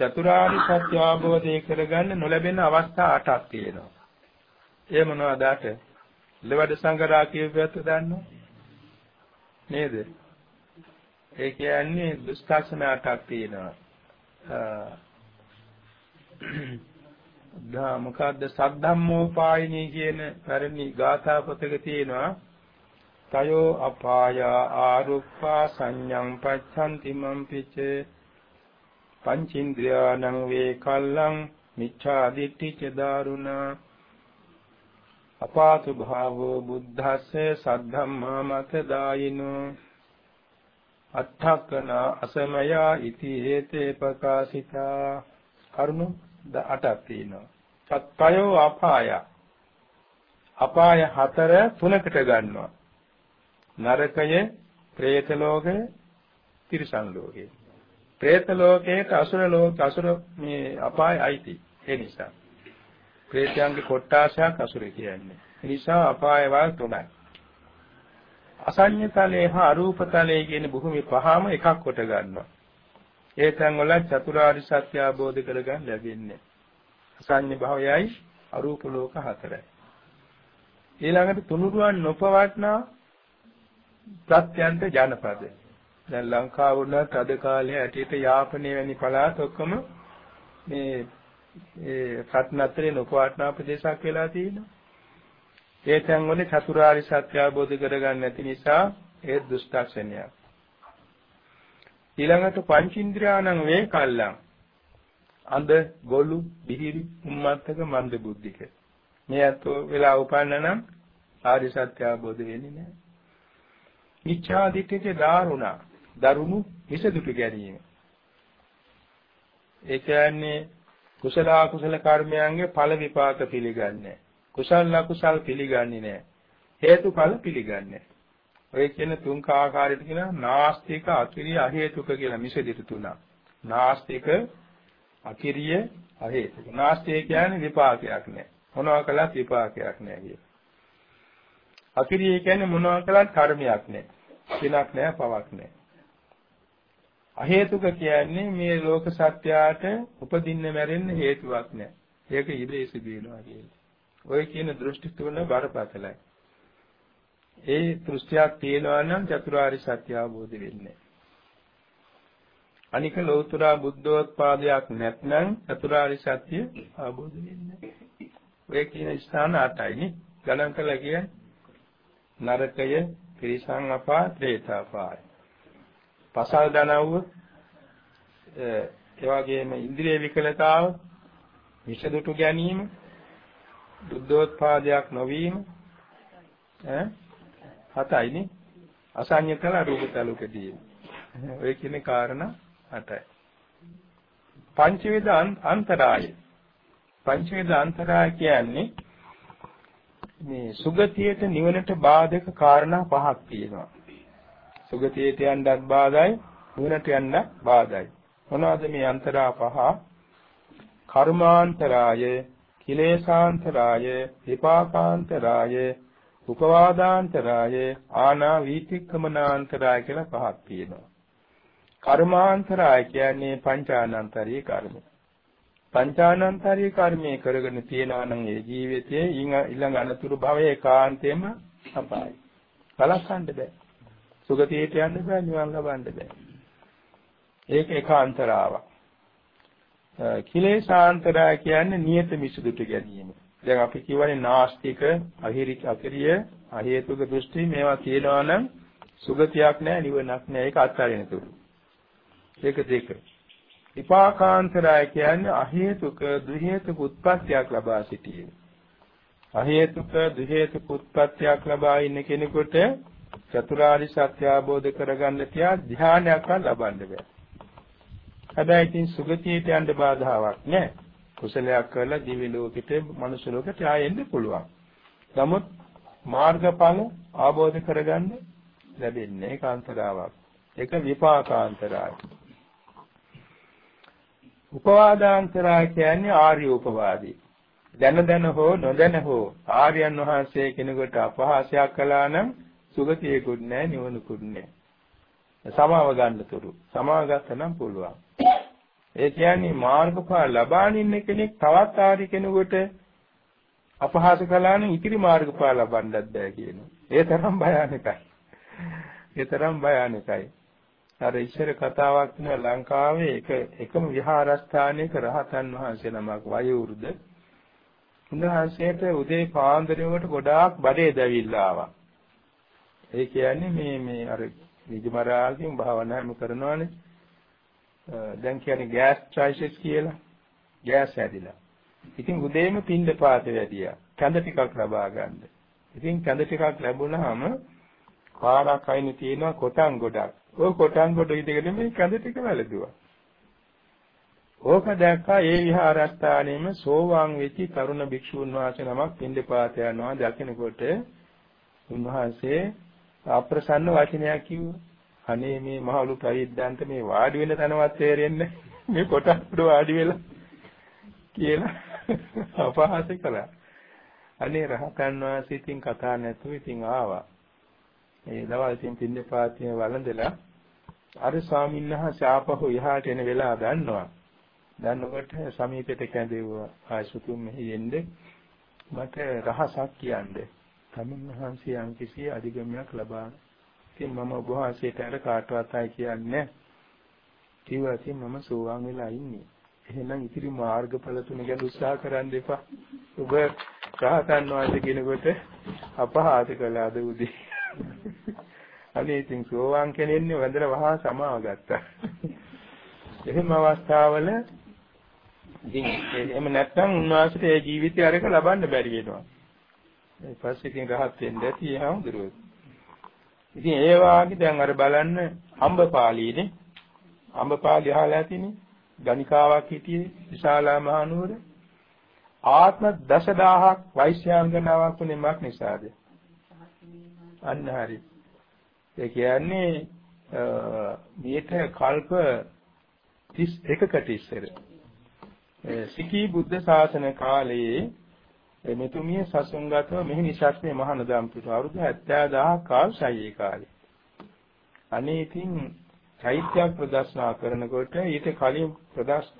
චතුරාර්ය සත්‍ය අවබෝධය කරගන්න නොලැබෙන අවස්ථා 8ක් තියෙනවා. ඒ මොනවද අට? ලෙවඩ සංගරා කියපුවත් දන්නවද නේද? ඒ කියන්නේ දුස්ථාසන අටක් තියෙනවා. දා මොකද්ද සද්ධම්මෝපායිනී කියන පරිණි ගාථා පොතක තියෙනවා. තයෝ අපාය ආරුප්පා සංඤං පච්ඡන්ති මම් පිචේ පංචේන්ද්‍රයානං වේ කල්ලං මිච්ඡා දිට්ඨි ච දාරුණා අපාතු භාවෝ බුද්ධස්සේ සද්ධම්මා මත දායිනෝ අට්ඨකනා අසමයා ඉති හේතේ ප්‍රකාශිතා කරුණු 8ක් තියෙනවා. සත්පයෝ අපාය. අපාය හතර තුනකට ගන්නවා. නරකය, പ്രേත ලෝකය, තිරිසන් ලෝකය. പ്രേත ලෝකයට අසුර ලෝක අසුර මේ අපායයි අයිති. ඒ නිසා. പ്രേතයන්ගේ කොට්ටාසයක් අසුර කියන්නේ. ඒ නිසා අපාය වල තුනයි. අසඤ්ඤ තලයේ හා අරූප තලයේ කියන භූමි පහම එකක් කොට ගන්නවා. ඒ තැන් වල චතුරාර්ය සත්‍ය අවබෝධ කරගන්න ලැබෙන්නේ. අසඤ්ඤ භවයයි අරූප ලෝක හතරයි. ඊළඟට තුනුරුවන් නොපවට්නා ප්‍රත්‍යන්ත ජනපද. දැන් ලංකාව වුණත් අද කාලේ ඇටියට යාපනයේ වැනි පළාත් ඔක්කොම මේ ඒ රත්නත්‍රේ නොපවටනා ප්‍රදේශයක් වෙලා තියෙනවා. ඒ තැන්වල චතුරාර්ය සත්‍ය අවබෝධ කරගන්න නැති නිසා ඒ දුෂ්ටක්ෂණයක්. ඊළඟට පංචින්ද්‍රයාණන් වේ කල්ලම්. අඳ ගොළු බිහිරි උම්මත්තක මන්ද බුද්ධික. මේ අතෝ වෙලා උපන්න නම් ආර්ය සත්‍ය අවබෝධ වෙන්නේ නැහැ. මිච්ඡා දිට්ඨියේ දාරුණා දරුණු විසදුට ගැනීම. ඒ කියන්නේ කුසල අකුසල කර්මයන්ගේ ඵල විපාක පිළිගන්නේ කුසල අකුසල් පිළිගන්නේ නැහැ හේතුඵල පිළිගන්නේ ඔය කියන තුන් ආකාරයට කියන නාස්තික අකිරිය අහේතුක කියලා මිසදිට තුනක් නාස්තික අකිරිය අහේතුක. නාස්තිය කියන්නේ විපාකයක් නෑ. මොනවා කළත් විපාකයක් නෑ කියන. අකිරිය කියන්නේ මොනවා කළත් කර්මයක් නෑ. පිනක් නෑ පවක් නෑ. අහේතුක කියන්නේ මේ ලෝක සත්‍යයට උපදින්න මැරෙන්න හේතුවක් නෑ. ඒක ඉබේ සිදු වෙනවා කියන්නේ. ඔය කියන දෘෂ්ටි තුන බරපතලයි. ඒ දෘෂ්ටියක් තියෙනවා නම් චතුරාර්ය සත්‍ය අවබෝධ වෙන්නේ. අනික ලෞතර බුද්ධෝත්පාදයක් නැත්නම් චතුරාර්ය සත්‍ය අවබෝධ වෙන්නේ ඔය කියන ස්ථාන අටයි නේ. ගණන් කළා කියන්නේ නරකය, ත්‍රිසං අපා, ත්‍රේතාපාය. පසල් දනව්ව ඒ වගේම ඉන්ද්‍රිය විකලතාව, විෂදුටු ගැනීම, බුද්ධෝත්පාදයක් නොවීම ඈ හතයිනේ. අසඤ්ඤ කළ රූප තලුකදී. ඔය කියන කාරණා හතයි. පංචවිද අන්තරාය. පංචවිද අන්තරාය කියන්නේ මේ සුගතියට නිවනට බාධක කාරණා පහක් තියෙනවා. සුගතියට යන්නත් බාධායි, නිවනට යන්න බාධායි. මොනවද මේ අන්තරා පහ? කර්මාන්තරාය, කිලේශාන්තරාය, විපාකාන්තරාය, උපවාදාන්තරාය, ආනා වීතික්කමනාන්තරාය කියලා පහක් තියෙනවා. කර්මාන්තරාය කියන්නේ පංචානන්තරී කර්ම. පංචානන්තරී කර්මයේ කරගෙන තියනවා නම් ඒ ජීවිතයේ ඊළඟ අනතුරු භවයේ කාන්තේම අපායි. කලස්සන්න බෑ. සුගතියට යන්න බෑ නිවන් ලබන්න බෑ. ඒක ඒකාන්තරාවක්. කිලේශාන්තරය කියන්නේ නියත මිසුදුට ගැනීම. දැන් අපි කියවනේ නාස්තික, අහිරික, අකිරිය, අහේතුක දෘෂ්ටි මේවා තියෙනවා නම් සුගතියක් නැහැ, නිවනක් නැහැ. ඒක අත්හරින තුරු. ඒක දෙක. විපාකාන්තරය කියන්නේ අහේතුක, දුහේතුක උත්පත්තියක් ලබා සිටීම. අහේතුක, දුහේතුක උත්පත්තියක් ලබා ඉන්න කෙනෙකුට චතුරාර්ය සත්‍ය අවබෝධ කරගන්න තියා ධානයක්වත් ලබන්න බෑ. හැබැයි ඉතින් සුගතියට යන්න බාධාවක් නැහැ. කුසලයක් කරලා දිව්‍ය ලෝකෙට, මනුෂ්‍ය ලෝකෙට ආයෙන්න පුළුවන්. නමුත් මාර්ගඵල අවබෝධ කරගන්න ලැබෙන්නේ ඒකාන්තරාවක්. ඒක විපාකාන්තරායි. උපවාදාන්තරා කියන්නේ ආර්ය උපවාදී. දැන දැන හෝ නොදැන හෝ ආර්යයන් වහන්සේ කෙනෙකුට අපහාසයක් කළා නම් සුගතියකුත් නැහැ නිවනකුත් නැහැ. සමාව ගන්න තුරු. සමාව ගන්න පුළුවන්. ඒ කියන්නේ මාර්ගඵල ලබාගෙන ඉන්න කෙනෙක් තවත් ආරි කෙනෙකුට අපහාස කළා නම් ඉතිරි මාර්ගඵල ලබන්නත් බෑ කියනවා. ඒ තරම් භයානකයි. ඒ තරම් භයානකයි. අර ඉස්සර කතාවක් තියෙනවා ලංකාවේ එක එකම විහාරස්ථානයක රහතන් වහන්සේ නමක් වයෝවෘද උන්වහන්සේට උදේ පාන්දරේකට ගොඩාක් බඩේ දැවිල්ලා ආවා. ඒ කියන්නේ මේ මේ අර නිදිමරාගෙන් භාවනාම කරනවානේ. දැන් කියන්නේ ගෑස්ට්‍රයිසිස් කියලා. ගෑස් හැදිලා. ඉතින් උදේම පින්ඳ පාත වැඩියා. කැඳ ටිකක් ලබා ගන්න. ඉතින් කැඳ ටිකක් ලැබුණාම පාරක් අයිනේ තියෙනවා කොටන් ගොඩක්. ওই කොටන් ගොඩ ඉදගෙන මේ කැඳ ටික වැළදුවා. ඕක දැක්කා ඒ විහාරස්ථානයේම සෝවාන් වෙච්ච තරුණ භික්ෂුන් වහන්සේ නමක් පින්දපාත යනවා දකිනකොට උන්වහන්සේ අප්‍රසන්න වචනයක් කිව්වා. අනේ මේ මහලු පරිද්දන්ත මේ වාඩි වෙන තැනවත් තේරෙන්නේ මේ කොටස් වාඩි වෙලා කියලා අපහාස කළා. අනේ රහතන් වහන්සේ ඉතින් කතා නැතුව ඉතින් ආවා. ඒ දවල් ඉතින් පින්නපාතිය වළඳලා අර ස්වාමීන් වහන්සේ ආපහු එහාට එන වෙලාව දන්නවා. දන්නකොට සමීපෙට කැඳෙව්වා ආශුතුම් මෙහි එන්නේ මට රහසක් කියන්නේ. තමන් වහන්සේ යම් කිසි අධිගමයක් ලබා ඉතින් මම ඔබ වහන්සේට අර කාටවත් ආයි කියන්නේ කිව්වා ඉතින් මම සෝවාන් වෙලා ඉන්නේ. එහෙනම් ඉතිරි මාර්ගඵල තුන ගැන උත්සාහ කරන්න එපා. ඔබ රහතන් වහන්සේ කෙනෙකුට අපහාස කළාද උදේ? අනේ ඉතින් සෝවාන් කෙනෙන්නේ වැඳලා වහා සමාව ගත්තා. එහෙම අවස්ථාවල ඉතින් එහෙම නැත්නම් උන්වහන්සේට ඒ ජීවිතය අරක ලබන්න බැරි වෙනවා. ඊට පස්සේ ඉතින් රහත් වෙන්න ඇති ඒ හඳුරුවෝ. ඉතින් ඒ වාගේ දැන් අර බලන්න අම්බපාලීනේ. අම්බපාලී අහලා ඇතිනේ. ගණිකාවක් හිටියේ විශාලා මහනුවර. ආත්ම දසදහක් වෛශ්‍යාංගනාවක් වුණේ මක් නිසාද? අන්න හරි. ඒ කියන්නේ මේට කල්ප 31කට ඉස්සර සිකී බුද්ධ ශාසන කාලයේ මෙතුමිය සසුන්ගතව මෙහි නිසස්නේ මහානදම් පිට අවුරුදු 70000 කාල් ශායේ කාලේ. අනේ ඉතින් චෛත්‍යයක් ප්‍රදර්ශනා කරනකොට ඊට කලින්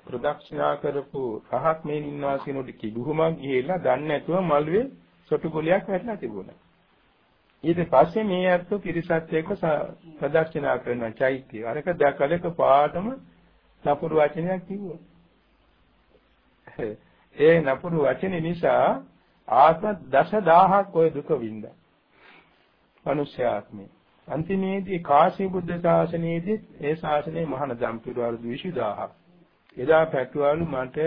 ප්‍රදක්ෂිනා කරපු රහත් මේ ඉන්නවා කියනොට කිදුහමක් ගිහිල්ලා දන්නේ නැතුව මල්ුවේ සොටු ගොලියක් වැටලා තිබුණා. ඊට පස්සේ මේ අර්ථ පිරිසත් එක්ක ප්‍රදක්ෂිනා කරන චෛත්‍ය. අරක දැකලක පාටම නපුරු වචනයක් කිව්වා. ඒ නපුරු වචන නිසා ආත්ම දසදහක් ඔය දුක වින්දා. මනුෂ්‍ය ආත්මේ. අන්තිමේදී කාශී බුද්ධ ශාසනයේදී ඒ ශාසනයේ මහාන දම්පිරවරු 20000ක්. එදා පැටවලු මට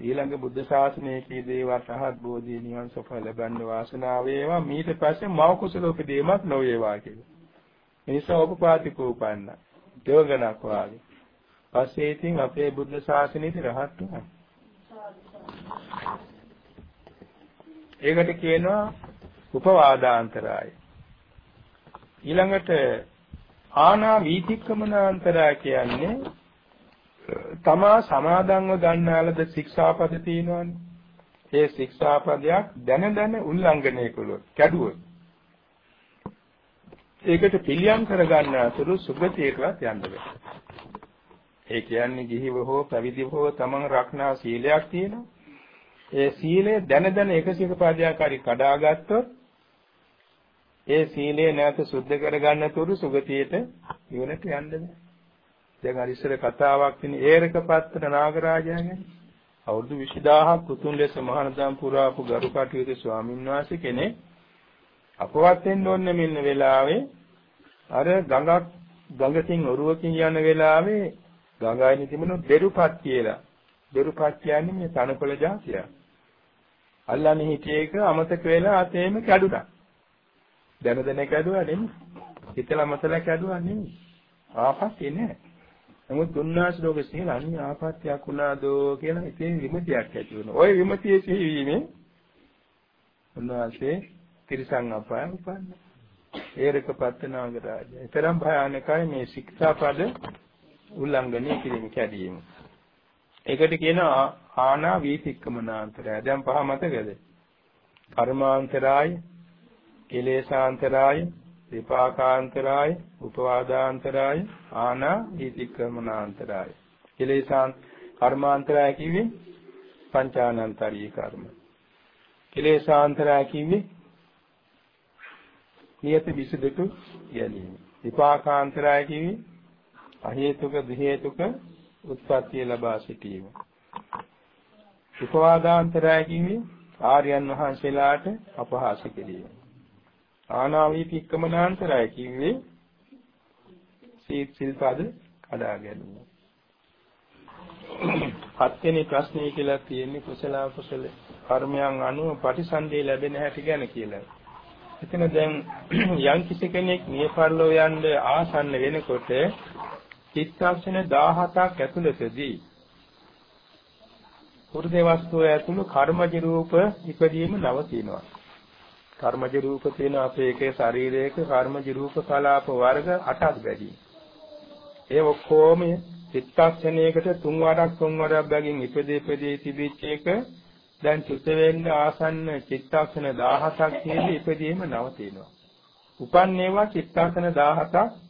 ඊළඟ බුද්ධ ශාසනයේ දේවත් රහත් බෝධි නිවන් සප ලැබන්න වාසනාව වේවා ඊට පස්සේ මව කුසල උපදීමක් නොවේවා කියලා. එනිසා උපපාතික උපන්න. දෙවගණක් වාගේ. පස්සේ ඉතින් අපේ බුද්ධ ශාසනයේ රහත් වුණා. ඒකට කියනවා උපවාදාන්තරාය. ඊළඟට ආනා වීතික්‍රමනාන්තරය කියන්නේ තමා සමාදන්ව ගන්නාලද ශික්ෂාපද තියෙනවානේ. ඒ ශික්ෂාපදයක් දැන දැන උල්ලංඝනය කළොත් කැඩුවොත් ඒකට පිළියම් කරගන්න අතුරු සුගතියටවත් යන්න බෑ. ඒ කියන්නේ ගිහිව හෝ පැවිදිව හෝ තමන් රක්නා සීලයක් තියෙනවා. ඒ සීලය දැන දැන එකසික පදයක් හරි කඩාගත්තොත් ඒ සීලය නැවත සුද්ධ කරගන්න තුරු සුගතියට නිවනට යන්න බෑ. දැන් අර ඉස්සර කතාවක් තියෙන ඒරක පත්තර නාගරාජයා ගැන අවුරුදු 20000ක් උතුම් ලෙස මහානදම් පුරාපු ගරු කටයුතු ස්වාමීන් වහන්සේ කෙනෙක් අපවත් වෙන්න ඕනේ මෙන්න වෙලාවේ අර ගඟක් ගඟකින් ඔරුවකින් යන වෙලාවේ ගංගායිනේ තිබුණු දෙරුපත් කියලා. දොරුපත් කියන්නේ මේ තනකොළ જાතිය. අල්ලන්නේ හිතේ එක අමතක වෙලා අතේම කැඩුනා. දැන දැන කැඩුවා නෙමෙයි. හිතලා මතලා කැඩුවා නෙමෙයි. ආපස්සේ නෑ. නමුත් උන්වහන්සේ ලෝකෙ සිහිලා අනි ආපත්‍යක් වුණාදෝ කියලා ඉතින් විමතියක් ඇති වුණා. ওই විමතියේ සිහිවීමෙන් උන්වහන්සේ තිරිසන් අපාය උපන්න. ඒරක පත්තනාග රාජය. ඊතරම් භයානකයි මේ ශික්ෂාපද උල්ලංඝනය කිරීම කැඩීම. ඒකට කියනවා ආනා වීතික්කමනාන්තරය. දැන් පහ මතකද? කර්මාන්තරාය, කෙලේශාන්තරාය, විපාකාන්තරාය, උපවාදාන්තරාය, ආනා වීතික්කමනාන්තරාය. කෙලේශාන් කර්මාන්තරාය කිව්වේ පංචානන්තරී කර්ම. කෙලේශාන්තරාය කිව්වේ නියත විසුදුතු ගැනීම. විපාකාන්තරාය කිව්වේ අහේතුක දෙහේතුක උත්පත්තිය ලබා සිටීම. උපවාදාන්තරය කිව්වේ ආර්යයන් වහන්සේලාට අපහාස කිරීම. ආනාවීතික්කමනාන්තරය කිව්වේ සීත් සිල්පද කඩා ගැනීම. හත්වෙනි ප්‍රශ්නේ කියලා තියෙන්නේ කුසල කුසල කර්මයන් අනුව ප්‍රතිසන්දේ ලැබෙන හැටි ගැන කියලා. එතන දැන් යම් කිසි කෙනෙක් මිය පරලෝ යන්න ආසන්න වෙනකොට චිත්තක්ෂණ 17ක් ඇතුළතදී හෘදේ වස්තුව ඇතුළු කර්මජ රූප ඉපදීම නවතිනවා. කර්මජ රූප තියෙන අපේ එකේ ශරීරයක කර්මජ රූප කලාප වර්ග 8ක් බැදී. ඒ ඔක්කොම චිත්තක්ෂණයකට තුන් වරක් තුන් වරක් බැගින් ඉපදී ඉපදී තිබිච්ච එක දැන් චුත වෙන්න ආසන්න චිත්තක්ෂණ 17ක් තියෙදි ඉපදීම නවතිනවා. උපන්නේවා චිත්තක්ෂණ 17ක්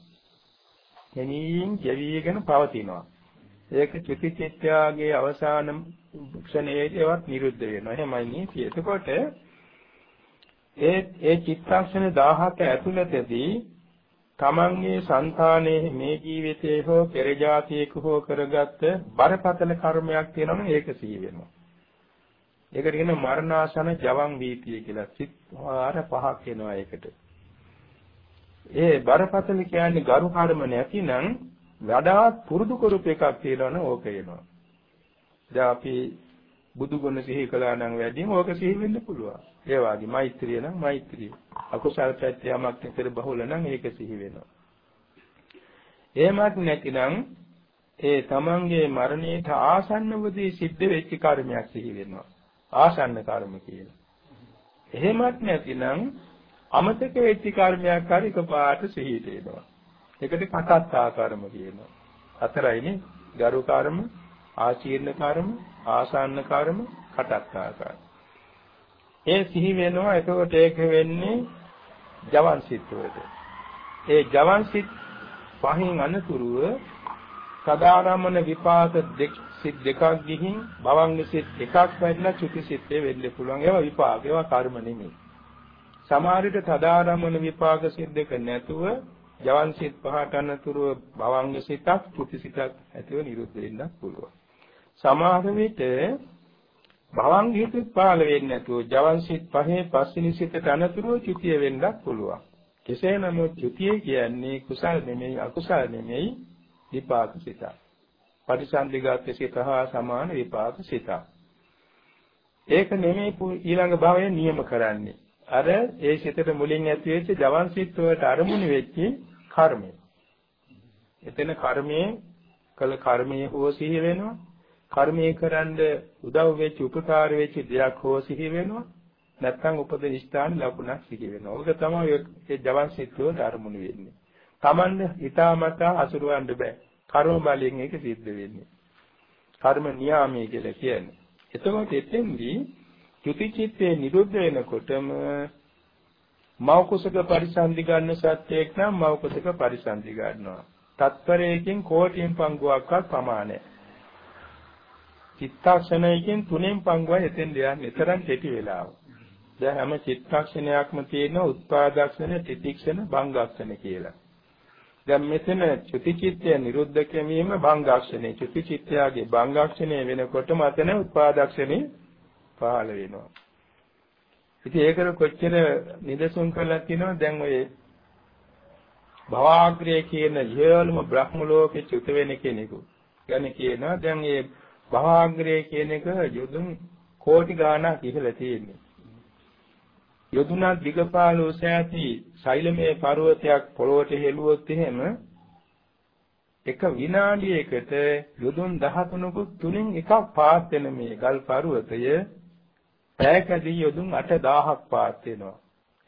ගෙවීම් ගෙවීගෙන පවතිනවා. ඒක චුතිචිත්‍යාගේ අවසාන ක්ෂණයේවත් නිරුද්ධ වෙනවා. එහෙමයි නේද? එතකොට ඒ ඒ චිත්තක්ෂණ 17 ඇතුළතදී තමන්ගේ సంతානයේ මේ ජීවිතයේ හෝ පෙර ජාතියක හෝ කරගත්ත බරපතල කර්මයක් තියෙනම ඒක සිහි වෙනවා. ඒකට කියන මරණාසන ජවං වීතිය කියලා සිත් වාර පහක් වෙනවා ඒකට. ඒ බරපතල කියන්නේ ගරු කර්ම නැතිනම් වඩාත් පුරුදු කරපු එකක් තියෙනවනේ ඕක එනවා. දැන් අපි බුදු ගුණ සිහි කළා නම් වැඩිම ඕක සිහි වෙන්න පුළුවන්. ඒ වගේ මෛත්‍රිය නම් මෛත්‍රිය. අකුසල පැත්තේ යමක් විතර බහුල නම් ඒක සිහි වෙනවා. එහෙමත් නැතිනම් ඒ තමන්ගේ මරණයට ආසන්නවදී සිද්ධ වෙච්ච කර්මයක් සිහි වෙනවා. ආසන්න කර්ම කියලා. එහෙමත් නැතිනම් අමතක වෙච්ච කර්මයක් හරි එකපාරට සිහියට එනවා. ඒකට කටත්තා කර්ම කියනවා. හතරයිනේ ගරු කර්ම, ආචීර්ණ කර්ම, ආසන්න කර්ම, කටත්තා කර්ම. ඒ සිහි වෙනවා එතකොට ඒක වෙන්නේ ජවන් සිත් වලට. ඒ ජවන් සිත් පහින් අනතුරුව සදාරමණ විපාක දෙක සිත් දෙකක් ගිහින් භවංග සිත් එකක් වැඩිලා චුති සිත්තේ වෙන්න පුළුවන්. ඒවා විපාක, ඒවා කර්ම නෙමෙයි. සමහර විට සදාරමණ විපාක සිත් දෙක නැතුව ජවන් සිත් පහට අනතුරුව භවංග සිතක්, චුති සිතක් ඇතිව නිරුද්ධ වෙන්න පුළුවන්. සමහර විට භවංග හිතත් පහළ වෙන්නේ නැතුව ජවන් සිත් පහේ පස්වෙනි සිතට අනතුරුව චුතිය වෙන්නත් පුළුවන්. කෙසේ නමුත් චුතිය කියන්නේ කුසල නෙමෙයි අකුසල නෙමෙයි විපාක සිතක්. පටිසන්ධිගත සිත හා සමාන විපාක සිතක්. ඒක නෙමෙයි ඊළඟ භවයේ නියම කරන්නේ. අර ඒ සිතට මුලින් ඇති වෙච්ච ජවන් සිත් වලට අරමුණු වෙච්ච කර්මය. එතන කර්මයේ කළ කර්මයේ හෝ සිහි වෙනවා. කර්මයේ කරන්ඩ උදව් වෙච්ච උපකාර වෙච්ච දෙයක් හෝ සිහි වෙනවා. නැත්නම් උපදින ස්ථාන ලකුණක් සිහි වෙනවා. ඕක තමයි ඒ ජවන් සිත් වලට අරමුණු වෙන්නේ. Tamande හිතාමතා අසුරවන්න බෑ. කර්ම බලයෙන් ඒක සිද්ධ වෙන්නේ. කර්ම නියාමයේ කියලා කියන්නේ. එතකොට එතෙන්දී චුතිචිත්තේ නිරුද්ධ වෙනකොටම මව කුසක පරිසන්දි ගන්න සත්‍යයක් නම් මව කුසක පරිසන්දි ගන්නවා. තත්පරයකින් කෝටියෙන් පංගුවක්වත් ප්‍රමාණයි. චිත්තක්ෂණයකින් තුනෙන් පංගුවයි එතෙන් යන්නේ. තරම් කෙටි වෙලාව. දැන් හැම චිත්තක්ෂණයක්ම තියෙන උත්පාදක්ෂණ, තිතික්ෂණ, භංගක්ෂණ කියලා. දැන් මෙතන චුතිචිත්තය නිරුද්ධ කිරීම භංගක්ෂණේ. චුතිචිත්තයගේ භංගක්ෂණය වෙනකොටම අතන උත්පාදක්ෂණේ පහළ වෙනවා. ඉතින් ඒකට කොච්චර නිදසුන් කරලා තියෙනවද දැන් ඔය භවආග්‍රය කියන ඉහළම බ්‍රහ්ම ලෝකෙ චුත වෙන කෙනෙකු. ගැන කියනවා දැන් මේ භවආග්‍රය කියන එක යොදුන් කෝටි ගාණක් ඉහළ තියෙන්නේ. යොදුනක් දිගපාල උස ඇති ශෛලමය පර්වතයක් පොළොවට හෙළුවොත් එහෙම එක විනාඩියකට යොදුන් 13කුත් තුලින් එකක් පාත් වෙන මේ ගල් පර්වතය පැයකදී යොදුන් 8000ක් පාත් වෙනවා.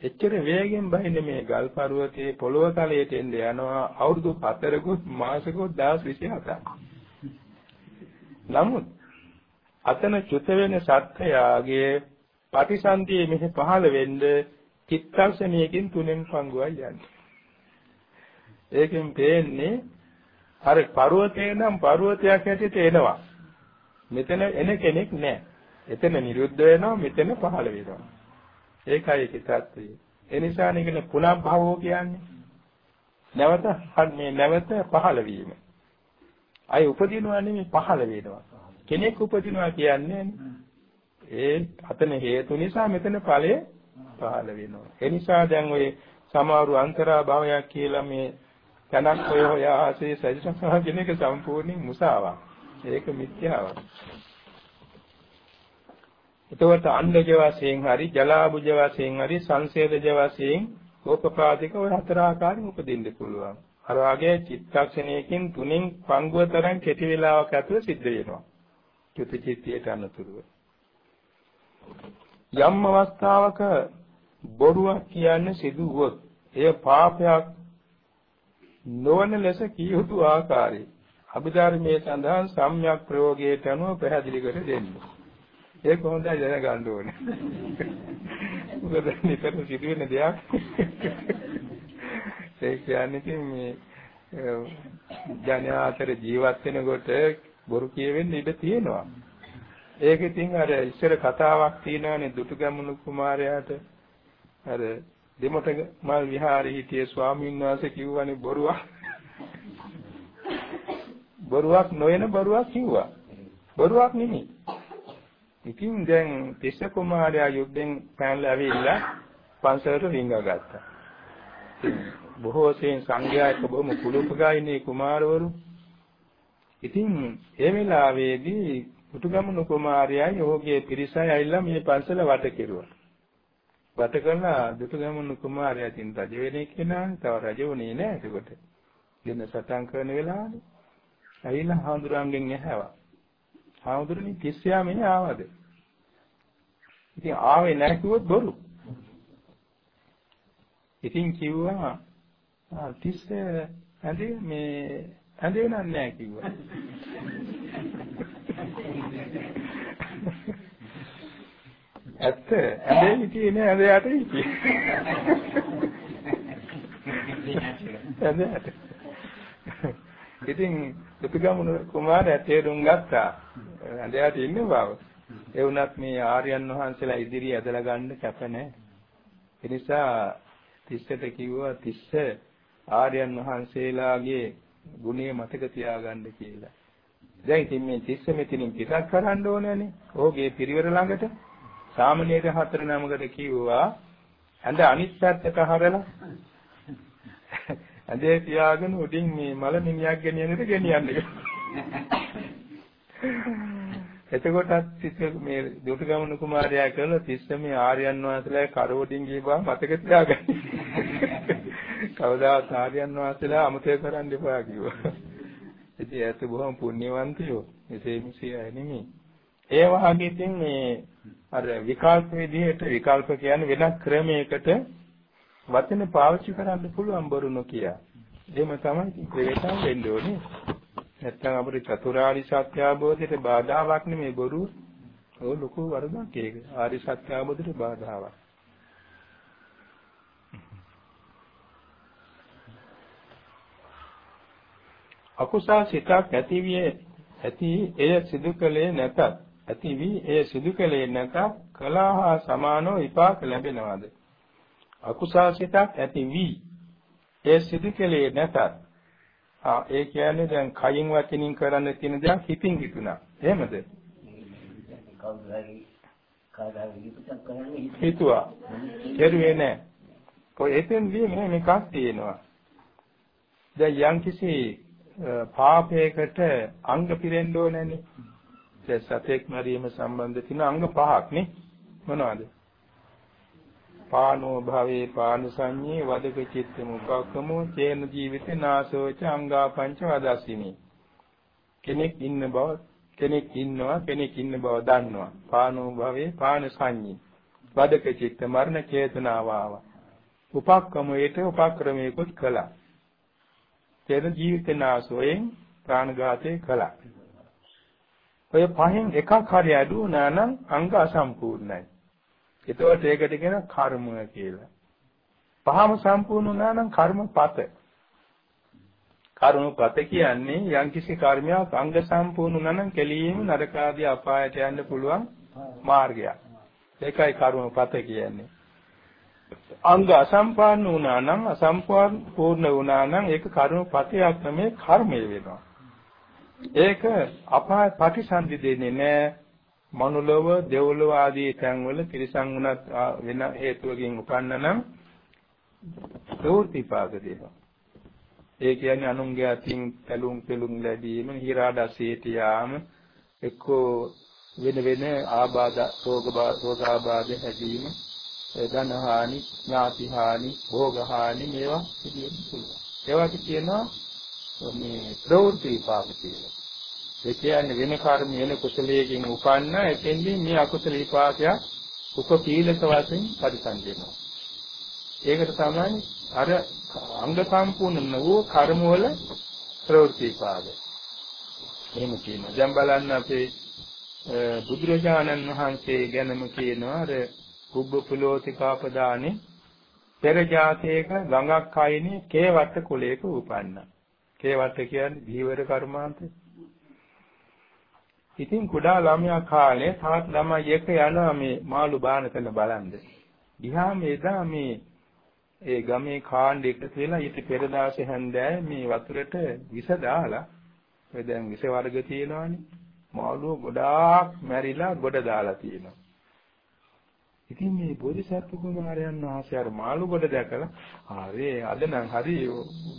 එච්චර වේගෙන් බහින මේ ගල් පර්වතයේ පොළොව තලයට එන්න යනවා අවුරුදු 4කුත් මාසකුත් 1027ක්. නමුත් අතන චුත වෙන සත්‍යයාගේ පටිසන්ධියේ මෙහි පහළ වෙන්න චිත්තක්ෂණයකින් තුනෙන් පංගුවයි යන්නේ. ඒකෙන් පේන්නේ අර පර්වතේ නම් පර්වතයක් හැටියට එනවා. මෙතන එන කෙනෙක් නැහැ. එතන නිරුද්ධ වෙනවා මෙතන පහළ වෙනවා. ඒකයි ඒකේ தත්ත්වය. ඒ නිසා නිකන පුනබ්භවෝ කියන්නේ නැවත මේ නැවත පහළ වීම. අය උපදිනවා නෙමෙයි පහළ වෙනවා. කෙනෙක් උපදිනවා කියන්නේ ඒ අතන හේතු නිසා මෙතන ඵලය පහළ වෙනවා. ඒ නිසා දැන් ඔය සමහරු අන්තරා භවයක් කියලා මේ තනක් ඔය ඔය ආසේ සජිතසහ කියන එක සම්පූර්ණයෙන් මුසාවක්. ඒක මිත්‍යාවක්. එතකොට අණ්ඩජ වශයෙන් හරි ජලාබුජ වශයෙන් හරි සංසේදජ වශයෙන් ඕපපාදික ඔය හතර ආකාරයෙන් උපදින්න පුළුවන්. අර වගේ චිත්තක්ෂණයකින් තුنين පංගුවතරන් කෙටි වේලාවක් ඇතුළත සිද්ධ වෙනවා. චුත චිත්තයට අනුතුරුව. යම් අවස්ථාවක බොරුවක් කියන්නේ සිදු වුවොත් එය පාපයක් නොවන ලෙස කිය යුතු ආකාරය. අභිධර්මයේ සඳහන් සම්‍යක් ප්‍රයෝගයට අනුව පැහැදිලි කර දෙන්නේ. ඒක හොඳයි දැනගන්න ඕනේ. මොකද නිතර සිදුවෙන දෙයක්. ඒ කියන්නේ ඉතින් මේ ජනයා අතර ජීවත් වෙනකොට බොරු කියවෙන්න ඉඩ තියෙනවා. ඒක ඉතින් අර ඉස්සර කතාවක් තියෙනවානේ දුටුගැමුණු කුමාරයාට අර දෙමොට මල් විහාරේ හිටිය ස්වාමීන් වහන්සේ කිව්වනේ බොරුවක්. බොරුවක් නොවන බොරුවක් කිව්වා. බොරුවක් නෙමෙයි. ඉතින් දැන් තිස්ස කුමාරයා යුද්ධෙන් පැනලා ඇවිල්ලා පන්සලට රිංගා ගත්තා. බොහෝ සෙයින් සංඝයා එක්ක බොහොම කුලුපගායිනේ කුමාරවරු. ඉතින් ඒ වෙලාවේදී පුතුගමනු කුමාරයයි ඔහුගේ පිරිසයි ඇවිල්ලා මේ පන්සල වට කෙරුවා. වට කරලා දුටුගමනු කුමාරයා තින් රජ වෙන්නේ කෙනා තව රජ වුණේ නෑ එතකොට. දින සටන් කරන වෙලාවේ ඇවිල්ලා හාමුදුරන්ගෙන් ඇහැවා. හාමුදුරනේ තිස්සයා මෙහි ආවද? ඉතින් ආවේ නැහැ කිව්වොත් බොරු. ඉතින් කිව්වා තිස්ස ඇඳේ මේ ඇඳේ නෑ කිව්වා. ඇත්ත ඇඳේ හිටියේ නෑ ඇඳ යට හිටියේ. ඇඳ ඉතින් දුතිගමුණු කුමාරයා තේරුම් ගත්තා ඇඳ යට ඉන්න බව. ඒ වුණත් මේ ආර්යයන් වහන්සේලා ඉදිරිය ඇදලා ගන්න කැප නැහැ. ඒ නිසා තිස්සට කිව්වා තිස්ස ආර්යයන් වහන්සේලාගේ ගුණය මතක තියාගන්න කියලා. දැන් ඉතින් මේ තිස්ස මෙතනින් පිටත් කරන්න ඕනනේ. ඕගේ පිරිවර ළඟට සාමණේර හතර නමකට කිව්වා ඇඳ අනිත් පැත්තට හරලා ඇඳේ තියාගෙන උඩින් මේ මල මිනිහක් ගෙනියන්නට ගෙනියන්න එතකොටත් තිස්ස මේ දුටුගමන කුමාරයා කළා තිස්ස මේ ආර්යයන් වහන්සේලා කරවඩින් ගිහපුවා මතක තියාගන්න. කවදාවත් ආර්යයන් වහන්සේලා අමතක කරන්න එපා කිව්වා. ඉතින් ඇත්ත බොහොම පුණ්‍යවන්තයෝ. එසේ මිසිය නෙමෙයි. ඒ වගේ ඉතින් මේ අර විකල්ප විදිහට විකල්ප කියන්නේ වෙනස් ක්‍රමයකට වචන පාවිච්චි කරන්න පුළුවන් බොරු නොකිය. එහෙම තමයි ප්‍රවේශම් වෙන්න ඕනේ. නැත්තම් අපේ චතුරාර්ය සත්‍ය අවබෝධයට බාධාවක් නෙමෙයි බොරු. ඔය ලොකු වරදක් ඒක. ආර්ය සත්‍ය අවබෝධයට බාධාවක්. අකුසල් සිතක් ඇතිවිය ඇති එය සිදු කළේ නැතත් ඇති වී එය සිදු කළේ නැතත් කලහා සමානව විපාක ලැබෙනවද අකුසල් සිතක් ඇති වී එය සිදු කළේ නැතත් ආ ඒ කියන්නේ දැන් කයින් වචනින් කරන්න තියෙන දේ හිතින් හිතුණා එහෙමද හිතුවා කෙරුවේ නැහැ කොහෙ එතෙන්දී මේ මේකක් තියෙනවා දැන් යම්කිසි පාපයකට අංග පිරෙන්න ඕනනේ. ඒ සතෙක් මරීම සම්බන්ධ තියෙන අංග පහක් නේ. මොනවද? පානෝ භවේ පාන සංඤේ වදක චිත්ත මුඛකමෝ චේන ජීවිතේ නාසෝච අංගා පංච වදසිනී. කෙනෙක් ඉන්න බව කෙනෙක් ඉන්නවා කෙනෙක් ඉන්න බව දන්නවා. පානෝ භවේ පාන සංඤේ වදක චිත්ත මරණ චේතනාව ආවා. උපක්කමයට උපක්‍රමයකට කළා. පෙර ජීවිතනාසෝයෙන් ප්‍රාණඝාතය කළා. ඔය පහෙන් එකක් හරි අඩු වුණා නම් අංග අසම්පූර්ණයි. එතකොට ඒකට කියන කර්මය කියලා. පහම සම්පූර්ණ වුණා නම් කර්මපත. කර්මපත කියන්නේ යම්කිසි කර්මයක් අංග සම්පූර්ණ වුණා නම් කෙලින්ම නරක ආදී අපායට යන්න පුළුවන් මාර්ගයක්. ඒකයි කර්මපත කියන්නේ. අංග අසම්පන්න වුණා නම් අසම්පූර්ණ වුණා නම් ඒක කර්මපතයක් නෙමේ කර්මය වෙනවා. ඒක අපාය ප්‍රතිසන්දි දෙන්නේ නැහැ. මනුලව, දෙව්ලොව ආදී තැන්වල තිරිසන් වුණත් වෙන හේතුවකින් උපන්න නම් ප්‍රවෘත්තිපාක දෙනවා. ඒ කියන්නේ අනුන්ගේ අතින් පැලුම් පෙලුම් ලැබීම, හිරාඩසීට යාම, එක්කෝ වෙන වෙන ආබාධ, රෝග රෝග ආබාධ හැදීම ධන හානි, ඥාති හානි, භෝග හානි මේවා පිළිවෙන්න පුළුවන්. ඒවට කියනවා මේ ප්‍රවෘත්ති විපාක කියලා. ඒ කියන්නේ වෙන කර්ම වෙන කුසලයකින් උපන්න එතෙන්දී මේ අකුසල විපාකයක් උපපීලක වශයෙන් පරිසංජෙනවා. ඒකට තමයි අර අංග සම්පූර්ණ වූ කර්ම වල ප්‍රවෘත්ති විපාක. එහෙම කියනවා. දැන් බලන්න අපේ බුදුරජාණන් වහන්සේ ගැනම කියනවා අර කුබ්බ පුලෝතිකාපදානේ පෙර ජාතයක ගඟක් අයිනේ කේවත්ත කුලයක උපන්නා. කේවත්ත කියන්නේ ධීවර කර්මාන්තය. ඉතින් කුඩා ළමයා කාලේ තාත් ළමයි එක යනවා මේ මාළු බාන කරන බලන්ද. ගියාම එදා මේ ඒ ගමේ කාණ්ඩයකට කියලා ඊට පෙර දවසේ හැන්දෑවේ මේ වතුරට විස දාලා ඒ දැන් විස වර්ග තියෙනවානේ. මාළුව ගොඩාක් මැරිලා ගොඩ දාලා තියෙනවා. ඉතින් මේ බෝධිසත්ව කුමාරයන් වහන්සේ අර මාළු කොට දැකලා හරි අද නම් හරි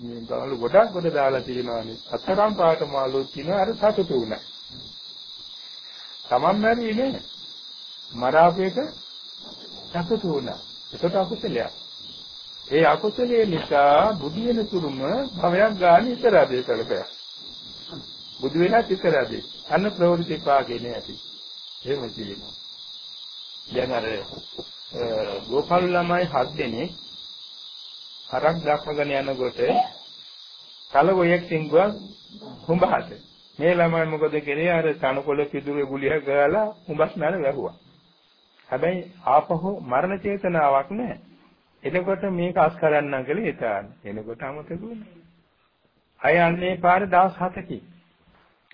මේ මාළු ගොඩක් කොට දාලා තියෙනවානේ අතරම් පාට මාළු තියෙනවා අර සතුටු වුණා. තමන් මැරි නේ මරාපේක සතුටු වුණා. ඒකට අකුසලයක්. ඒ අකුසලයේ නිසා බුදු වෙන තුරුම භවයක් ගන්න ඉතරදේ කළපෑ. බුදු වෙනත් ඉතරදේ. අන්න ප්‍රවෘත්ති පාගේ නෑ ඇති. එහෙම තියෙනවා. දැන් අර ගෝපල් ළමයි හත් දෙනෙක් හරක් දක්වගෙන යනකොට කලගොයෙක් සිංගුවා හුඹහට. මේ ළමයි මොකද කරේ අර තනකොළ පිදුරේ ගුලිය ගාලා උඹස් නැල වැහුවා. හැබැයි ආපහු මරණ චේතනාවක් නැහැ. එතකොට මේක අස් කරන්නම් කියලා හිතාන. එනකොට අමතක වුණා. අය අන්නේ පාර දවස් 7කින්.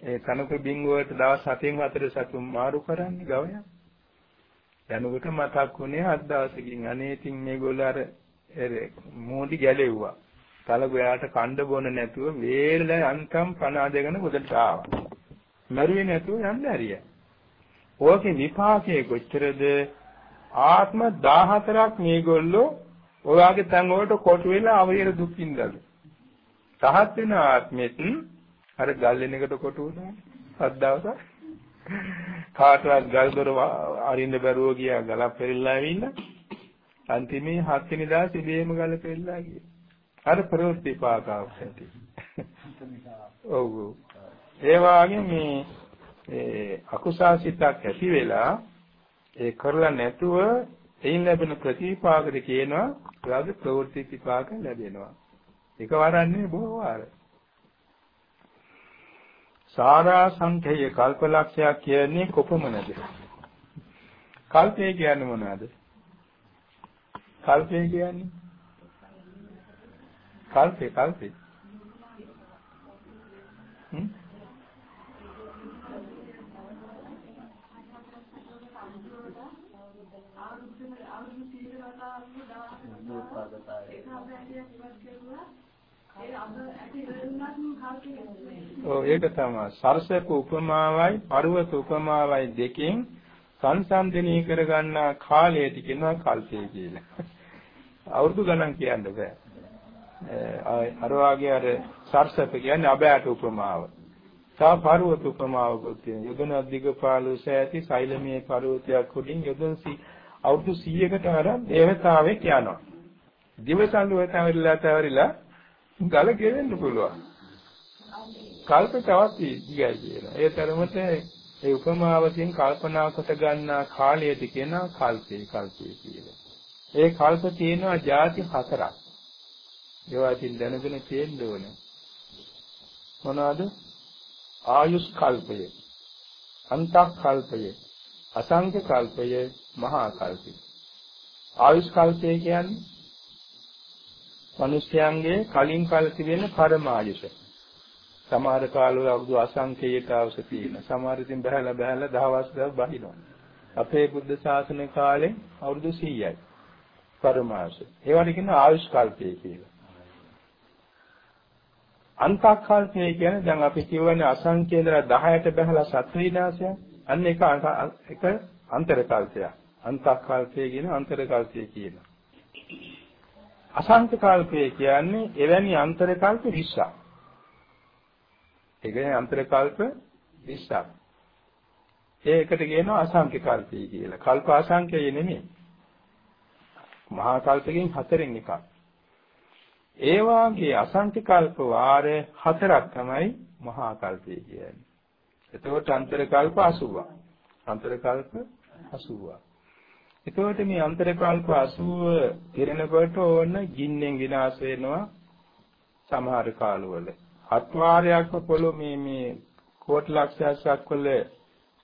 ඒ තනකොළ බින්ගුවට දවස් 7න් හතර සතුන් මාරු කරන්නේ ගවයා. යනකොට මතක් වුණේ හත් දවසකින් අනේ ඉතින් මේගොල්ලෝ අර මෝඩි ගැලෙව්වා. තලගොයාට කණ්ඩ බොන නැතුව වේල අන්කම් පණ අදගෙන උදට ආවා. මරුවේ නැතුව යන්න ඇරියා. ඕකේ විපාකයේ කොච්චරද ආත්ම 14ක් මේගොල්ලෝ ඔයාගේ තන් වලට කොටු වෙලා අවහිර දුක් විඳලු. තහත් වෙන ආත්මෙත් අර ගල් වෙනකට කොටු වුණා. හත් දවසක් කාටවත් ගල් දොර අරින්න බැරුව ගියා ගලක් පෙරලා ඇවිල්ලා අන්තිමේ හත් වෙනි දවසේ ඉබේම ගල පෙරලා ගියා. අර ප්‍රවෘත්ති පාකාවක් ඇති. ඔව් ඔව්. ඒ වාගේ මේ ඒ අකුසාසිතක් ඇති වෙලා ඒ කරලා නැතුව එයින් ලැබෙන ප්‍රතිපාකද කියනවා රාග ප්‍රවෘත්ති විපාක ලැබෙනවා. එකවරන්නේ බොහෝ වාර. සාරා සංඛේය කල්පලක්ෂයක් කියන්නේ කොපමණද? කල්පය කියන්නේ මොනවද? කල්පය කියන්නේ කල්පේ කල්පේ හ්ම් ඔව් ඒක තමයි සරසක උපමාවයි පර්වත උපමාවයි දෙකෙන් සංසන්දනී කරගන්නා කාලයට කියනවා කල්පය කියලා. අවුරුදු ගණන් කියන්න බෑ. අර වාගේ අර සර්සප කියන්නේ අබෑට උපමාව. තා පර්වත උපමාවකුත් තියෙනවා. යොදන දිගපාලු සෑති සෛලමේ පර්වතයක් උඩින් යොදන අවුරුදු 100කට අරන් දේවතාවෙක් යනවා. දිවසඳු වෙතවරිලා තවරිලා ගල ගෙවෙන්න පුළුවන්. කල්ප තවත් දිගයි කියන. ඒ තරමට ඒ උපමාවකින් කල්පනා කොට ගන්නා කාලයට කියනවා කල්පේ කල්පේ කියලා. ඒ කල්ප තියෙනවා ಜಾති හතරක්. ඒවා ඉතින් දැනගෙන තියෙන්න ඕනේ. මොනවාද? ආයුෂ් කල්පය, අන්තක් කල්පය, අසංඛ්‍ය කල්පය, මහා කල්පය. ආයුෂ් කල්පය කියන්නේ මිනිස්යන්ගේ කලින් කල තිබෙන පරමායුෂ. සමහර කාලවල අවුරුදු අසංඛ්‍යයට අවශ්‍ය තියෙන. සමහර ඉතින් බහැලා බහැලා දහවස් දවස් බහිනවා. අපේ බුද්ධ ශාසන කාලේ අවුරුදු 100යි. පරමායුෂ. ඒවට කියන ආයුෂ් කල්පය කියලා. අන්තක්කල්පය කියන්නේ දැන් අපි කියවනේ අසංඛ්‍ය ඉඳලා 10ට බහැලා සත්‍ය විනාශය. අන්න ඒක එක අන්තර කල්පයක්. අන්තක්කල්පය කියන අන්තර කල්පය කියනවා. අසංඛ්‍ය කල්පය කියන්නේ එවැනි අන්තර කල්ප 20ක්. ඒ කියන්නේ අන්තර කල්ප 20ක්. ඒකට කියනවා අසංඛ්‍ය කල්පය කියලා. කල්ප අසංඛ්‍යය නෙමෙයි. මහා කල්පකින් හතරෙන් එකක්. ඒ වාගේ අසංඛ්‍ය කල්ප වාර හතරක් තමයි මහා කල්පය කියන්නේ. එතකොට අන්තර කල්ප 80ක්. අන්තර කල්ප 80ක්. එතකොට මේ අන්තර කල්ප 80 පිරෙනකොට ඕන ගින්නෙන් විනාශ වෙනවා සමහර කාලවල. අත්වාරයක් පොළො මේ මේ කෝටි ලක්ෂයක් වල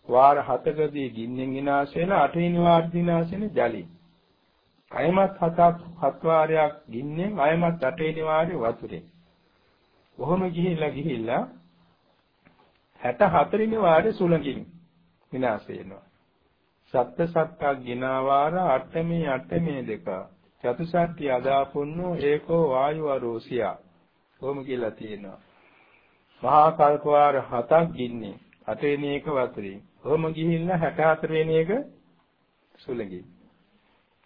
වාර හතකදී ගින්නෙන් විනාශ වෙලා අටවෙනි වාර විනාශ වෙන ජලී. අයමත් හතක් හත් වාරයක් ගින්නෙන් අයමත් අටවෙනි වාරේ වතුරේ. කොහොම ගිහිල්ලා ගිහිල්ලා 64 වෙනි වාරේ සුළඟින් විනාශ වෙනවා. සත්ත සත්තක් ගිනාවාර අට්ඨමේ අට්ඨමේ දෙක චතුසත්‍ය අදාපුන්නෝ ඒකෝ වායුවරෝසියා කොහොම කියලා තියෙනවා? මහා කල්පවාර හතක් ගින්නේ අටවෙනි එක වතුරින් කොහොම ගිහිල්ලා 64 වෙනි එක? සුළඟින්.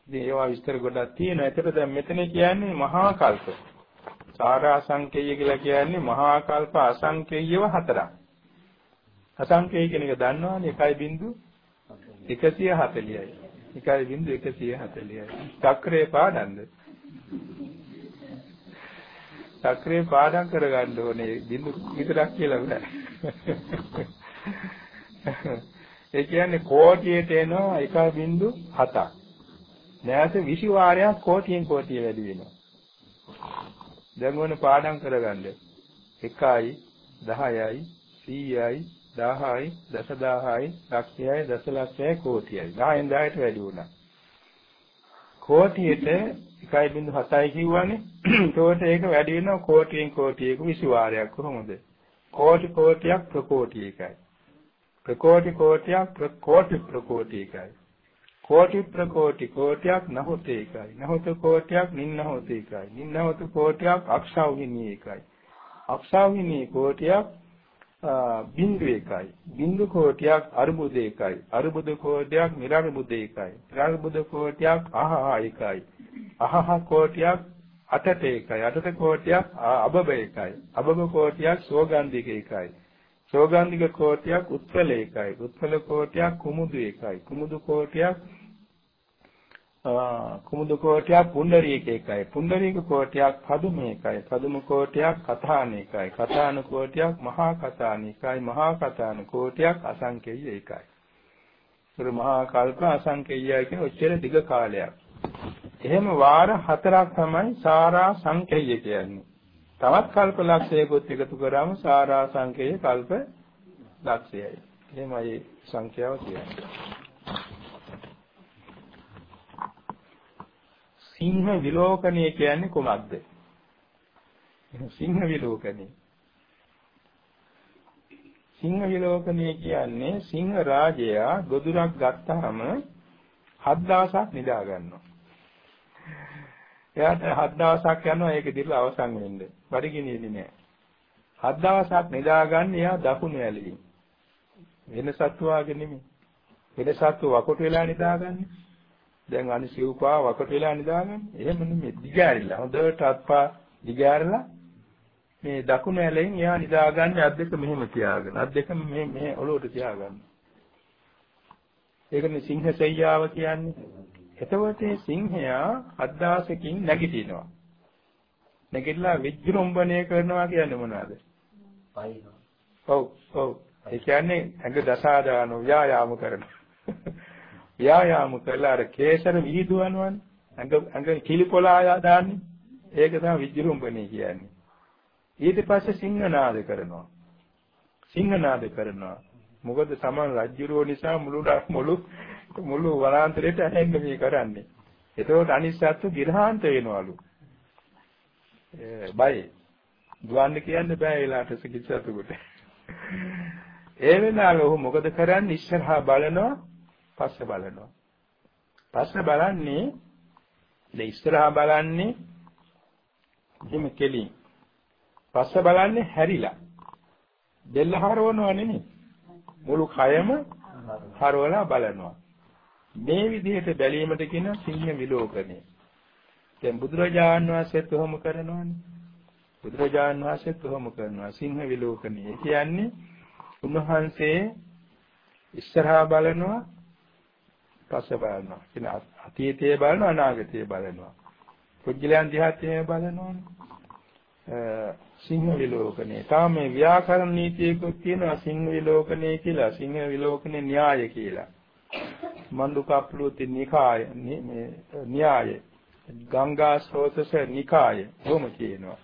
ඉතින් ඒවා විස්තර ගොඩක් තියෙනවා ඒතර දැන් මෙතන කියන්නේ මහා කල්ප සාරා සංකේය කියලා කියන්නේ මහා කල්ප අසංකේයව හතරක් අසංකේය කියන එක දන්නවනේ 1.0 140යි. 1.140යි. චක්‍රේ පාඩම්ද? චක්‍රේ පාඩම් කරගන්න ඕනේ බින්දු විතරක් කියලා බෑ. ඒ කියන්නේ කෝටියට එනවා 1.7ක්. නැවත 20 වාරයක් කෝටියෙන් කෝටිය වැඩි වෙනවා. දැන් ඕනේ පාඩම් කරගන්න. 1යි 10යි 100යි 1000යි දසදහයි ලක්ෂයයි දසලක්ෂයයි කෝටියයි. 10න් 10ට වැඩි වුණා. කෝටියට 1.7යි කිව්වනේ. ඒකට ඒක වැඩි වෙනවා කෝටියෙන් කෝටියක 20 වාරයක් කොහොමද? කෝටි කෝටියක් ප්‍රකෝටි එකයි ප්‍රකෝටි කෝටියක් ප්‍රකෝටි ප්‍රකෝටි එකයි කෝටි ප්‍රකෝටි කෝටියක් නහොත එකයි. නහොත කෝටියක් නින්නහොත එකයි. නින්නහොත කෝටියක් අක්ෂාවිනී එකයි. අක්ෂාවිනී කෝටියක් බිංදු එකයි. බිංදු කෝටියක් අරුබුද එකයි. අරුබුද කෝටියක් නිරරුබුද එකයි. නිරරුබුද කෝටියක් අහහ එකයි. අහහ කෝටියක් අටට එකයි. අටට කෝටියක් අබබ එකයි. අබබ කෝටියක් සෝගන්ධික එකයි. සෝගන්ධික කෝටියක් උත්පල එකයි. උත්පල කෝටියක් කුමුදු එකයි. කුමුදු කෝටියක් කුමුදු කෝටියක් පුණ්ඩරීක එකයි. පුණ්ඩරීක කෝටියක් පදුම එකයි. පදුම කෝටියක් කථාන එකයි. කථාන කෝටියක් මහා කථාන එකයි. මහා කථාන කෝටියක් අසංකේය එකයි. ඒතර මහා කල්ප අසංකේයයි කියන ඔච්චර දිග කාලයක්. එහෙම වාර හතරක් තමයි සාරා සංකේය කියන්නේ. තවත් කල්ප ලක්ෂයකොත් එකතු කරාම සාරා සංකේය කල්ප ලක්ෂයයි. එහෙමයි සංඛ්‍යාව කියන්නේ. සිංහ විලෝකණය කියන්නේ කොමක්ද? සිංහ විලෝකණය. සිංහ විලෝකණය කියන්නේ සිංහ රාජයා ගොදුරක් ගත්තාම හත් දවසක් නිදා ගන්නවා. එයාට හත් දවසක් යනවා ඒක දිලා අවසන් වෙන්න. බඩගිනින්නේ නැහැ. හත් දවසක් නිදා ගන්න එයා දකුණු ඇලින්. වෙන සත්තු වාගේ නෙමෙයි. වෙන සත්තු වකොට වෙලා නිදාගන්නේ. දැන් අනිසිව්පා වකට වෙලා නිදාගන්නේ. එහෙම නෙමෙයි. දිගෑරිලා. හොඳට අත්පා දිගෑරලා මේ දකුණු ඇලෙන් එයා නිදාගන්නේ අත් දෙක මෙහෙම තියාගෙන. අත් දෙක මේ මේ ඔලුවට තියාගන්න. ඒකනේ සිංහ සෙයියාව කියන්නේ. එතකොට සිංහයා අද්දාසකින් නැගිටිනවා. නැගිටලා විජෘම්භණය කරනවා කියන්නේ මොනවද? පයින්නවා. ඔව් ඔව්. ඒ කියන්නේ ඇඟ දසාදාන ව්‍යායාම කරනවා. ව්‍යායාම කරලා අර කේසර විහිදුවනවනේ. ඇඟ ඇඟ කිලිපොලා දාන්නේ. ඒක තමයි විජෘම්භණේ කියන්නේ. ඊට පස්සේ සිංහනාද කරනවා. සිංහනාද කරනවා. මොකද සමන් රජ්ජුරුව නිසා මුළු මුළු මුළු වනාන්තරයට ඇහෙන්න මේ කරන්නේ. එතකොට අනිත් සත්තු ගිරහාන්ත වෙනවලු. බයි. දුවන්න කියන්න බෑ ඒලාට කිසිසතුකට. ඒ වෙලාවේ ඔහු මොකද කරන්නේ ඉස්සරහා බලනවා පස්ස බලනවා. පස්ස බලන්නේ දැන් ඉස්සරහා බලන්නේ එහෙම කෙලින්. පස්ස බලන්නේ හැරිලා. බෙල්ල හරවනව නෙමෙයි. මුළු කයම හරවලා බලනවා. මේ විදිහට බැලීමට කියන සිංහ විලෝකණය. දැන් බුදුරජාණන් වහන්සේත් කොහොම කරනවනේ? බුදුරජාණන් වහන්සේත් කොහොම කරනවා? සිංහ විලෝකණය. කියන්නේ උන්වහන්සේ ඉස්සරහා බලනවා පස්ස බලනවා. කියන අතීතයේ බලනවා අනාගතයේ බලනවා. පුජ්‍යලයන් දිහාත් එහෙම බලනෝනේ. සිංහ විලෝකනේ. තාම මේ ව්‍යාකරණ නීතියකුත් තියෙනවා සිංහ විලෝකනේ කියලා. සිංහ විලෝකනේ න්‍යාය කියලා. මන්දුකප්පලුති නිකාය මේ න්‍යාය. ගංගා ස්රෝතස නිකාය. කොහොම කියනවා.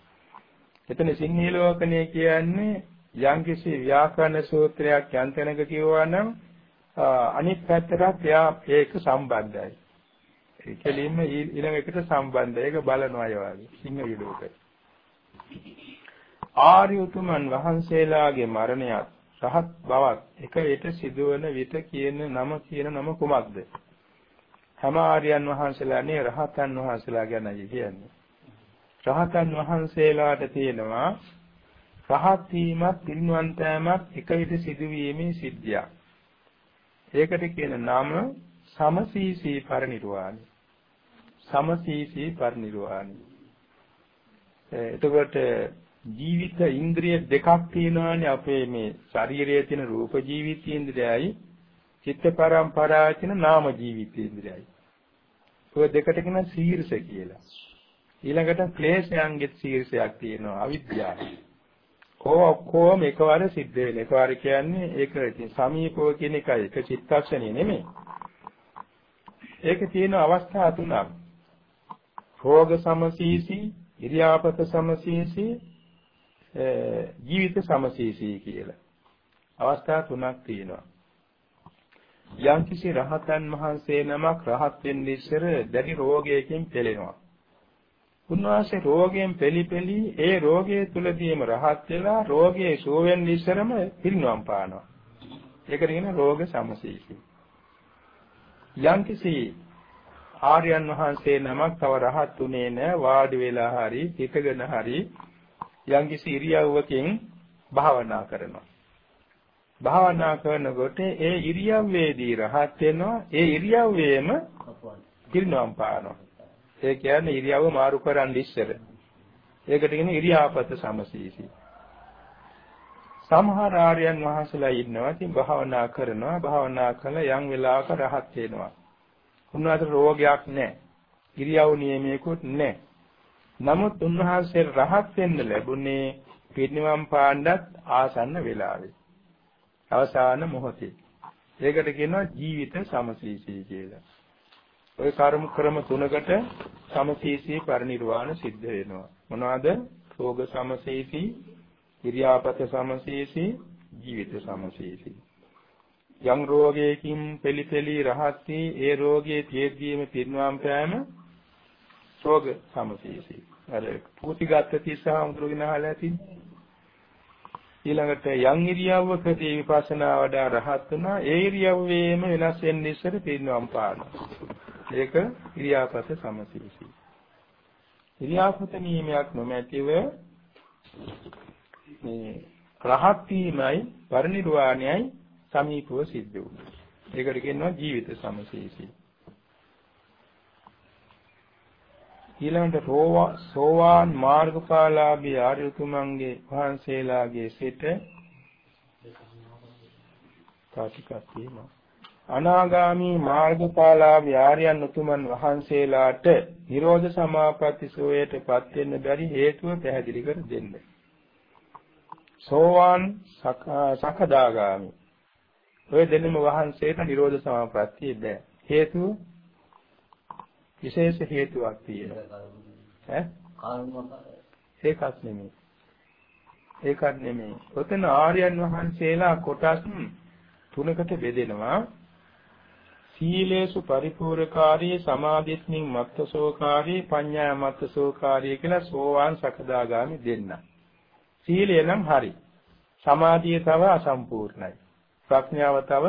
එතන සිංහ විලෝකනේ කියන්නේ යම්කිසි ව්‍යාකරණ සූත්‍රයක් යන්තනක කියවනවා නම් අනිත් පැත්තටත් එයා ඒක සම්බන්ධයි. ඒ කෙලින්ම ඊළඟ එකට සම්බන්ධයි. ඒක බලනවා අය වගේ සිංහ විලෝකය. ආර්ය උතුමන් වහන්සේලාගේ මරණයත් රහත් බවත් එක විට සිදුවන විට කියන නම කියන නම කුමක්ද? හැම ආර්යයන් වහන්සේලානේ රහතන් වහන්සේලා ගැනයි කියන්නේ. රහතන් වහන්සේලාට තියෙනවා රහත් වීමත් පිරිනුවන් පෑමත් එක විට සිදුවීමේ සිද්ධියක්. ඒකට කියන නම සමසීසී පරිනිර්වාණය. සමසීසී පරිනිර්වාණය. එතකොට ජීවිත ඉන්ද්‍රිය දෙකක් තියෙනවානේ අපේ මේ ශරීරයේ තියෙන රූප ජීවිත ඉන්ද්‍රියයි චිත්ත පරම්පරාවේ තියෙන නාම ජීවිත ඉන්ද්‍රියයි. ඔය දෙකට කියන සීර්ෂ කියලා. ඊළඟට ක්ලේශයන්ගේ සීර්ෂයක් තියෙනවා අවිද්‍යාව. ඔක්කොම එකවර සිද්ධ වෙන. එකවර කියන්නේ ඒක ඉතින් සමීපව කියන එකයි. ඒක චිත්තක්ෂණිය නෙමෙයි. ඒකේ තියෙන අවස්ථා තුනක්. රෝග සමසීසි, ඉරියාපත සමසීසි, ජීවිත සමසීසි කියලා. අවස්ථා තුනක් තියෙනවා. යම්කිසි රහතන් වහන්සේ නමක් රහත් වෙන්නේ ඉස්සර දැඩි රෝගයකින් පෙළෙනවා. උන්වහන්සේ රෝගයෙන් පෙළි ඒ රෝගයේ තුලදීම රහත් වෙලා රෝගයේ සුව වෙන්න ඉස්සරම පිරිනුවම් පානවා. ඒකට කියන රෝග සමසීසි. යම්කිසි ආර්යයන් වහන්සේ නමක් තව රහත් උනේ නැ වාඩි වෙලා හරි හිටගෙන හරි යම්කිසි ඉරියව්වකින් භාවනා කරනවා. භාවනා කරනකොට ඒ ඉරියව්වේදී රහත් වෙනවා ඒ ඉරියව්වේම පිරිනවම් පානවා. ඒ කියන්නේ ඉරියව්ව මාරු කරන් ඉස්සර. ඒකට කියන ඉරියාපත සමසීසි. සමහර ආර්යයන් වහන්සේලා ඉන්නවා. ඉතින් භාවනා කරනවා. භාවනා කළ යම් වෙලාවක රහත් වෙනවා. උන්වහන්සේ රෝගයක් නැහැ. ඉරියව් නියමයකුත් නැහැ. නමුත් උන්වහන්සේ රහත් වෙන්න ලැබුණේ පිරිනිවන් පාණ්ඩත් ආසන්න වෙලාවේ. අවසාන මොහොතේ. ඒකට කියනවා ජීවිත සමසීසී කියලා. ওই කර්ම ක්‍රම තුනකට සමසීසී පරිනිර්වාණ සිද්ධ වෙනවා. මොනවාද? රෝග සමසීසී, ඉරියාපත සමසීසී, ජීවිත සමසීසී. යම් රෝගයකින් පෙලිපෙලි රහත් වී ඒ රෝගයේ තියෙද්දීම පිරිනවම් පෑම රෝග සමසීසී. අර පුතිගත තිස්සහම් දුරගෙන අහලා තින්නේ. ඊළඟට යම් ඉරියව්වකදී විපස්සනා වඩා රහත් වුණා ඒ ඉරියව්වේම වෙනස් වෙන්න ඉස්සර පිරිනවම් පානවා. ඒක ඉරියාපත සමසිරිසි. ඉරියාපත නියමයක් නොමැතිව මේ රහත් වීමයි පරිනිර්වාණයයි සමීපව සිද්ධ වුණා. ඒකට කියනවා ජීවිත සමසිරිසි. ඊළඟට සෝවාන් මාර්ගඵලාභී ආර්ය උතුමන්ගේ වහන්සේලාගේ සිට තාටිකක් තියෙනවා අනාගාමී මාර්ගඵලාභී ආර්යයන් උතුමන් වහන්සේලාට නිරෝධ සමාපatti සෝයටපත් වෙන්න බැරි හේතුව පැහැදිලි කර දෙන්න. සෝවාන් සකදාගාමි. ඔය දෙන්නම වහන්සේට නිරෝධ සමාපatti බෑ. හේතුව විශේෂ හේතුවක් තියෙනවා. ඈ? ඒකත් නෙමෙයි. ඒකත් නෙමෙයි. ඔතන ආර්යයන් වහන්සේලා කොටස් තුනකට බෙදෙනවා. සීලේසු පරිපූර්ණකාරී සමාධිස්මින් මත්තසෝකාරී පඤ්ඤා මත්තසෝකාරී කියලා සෝවාන් සකදාගාමි දෙන්න. සීලය නම් හරි. සමාධිය තව අසම්පූර්ණයි. ප්‍රඥාව තව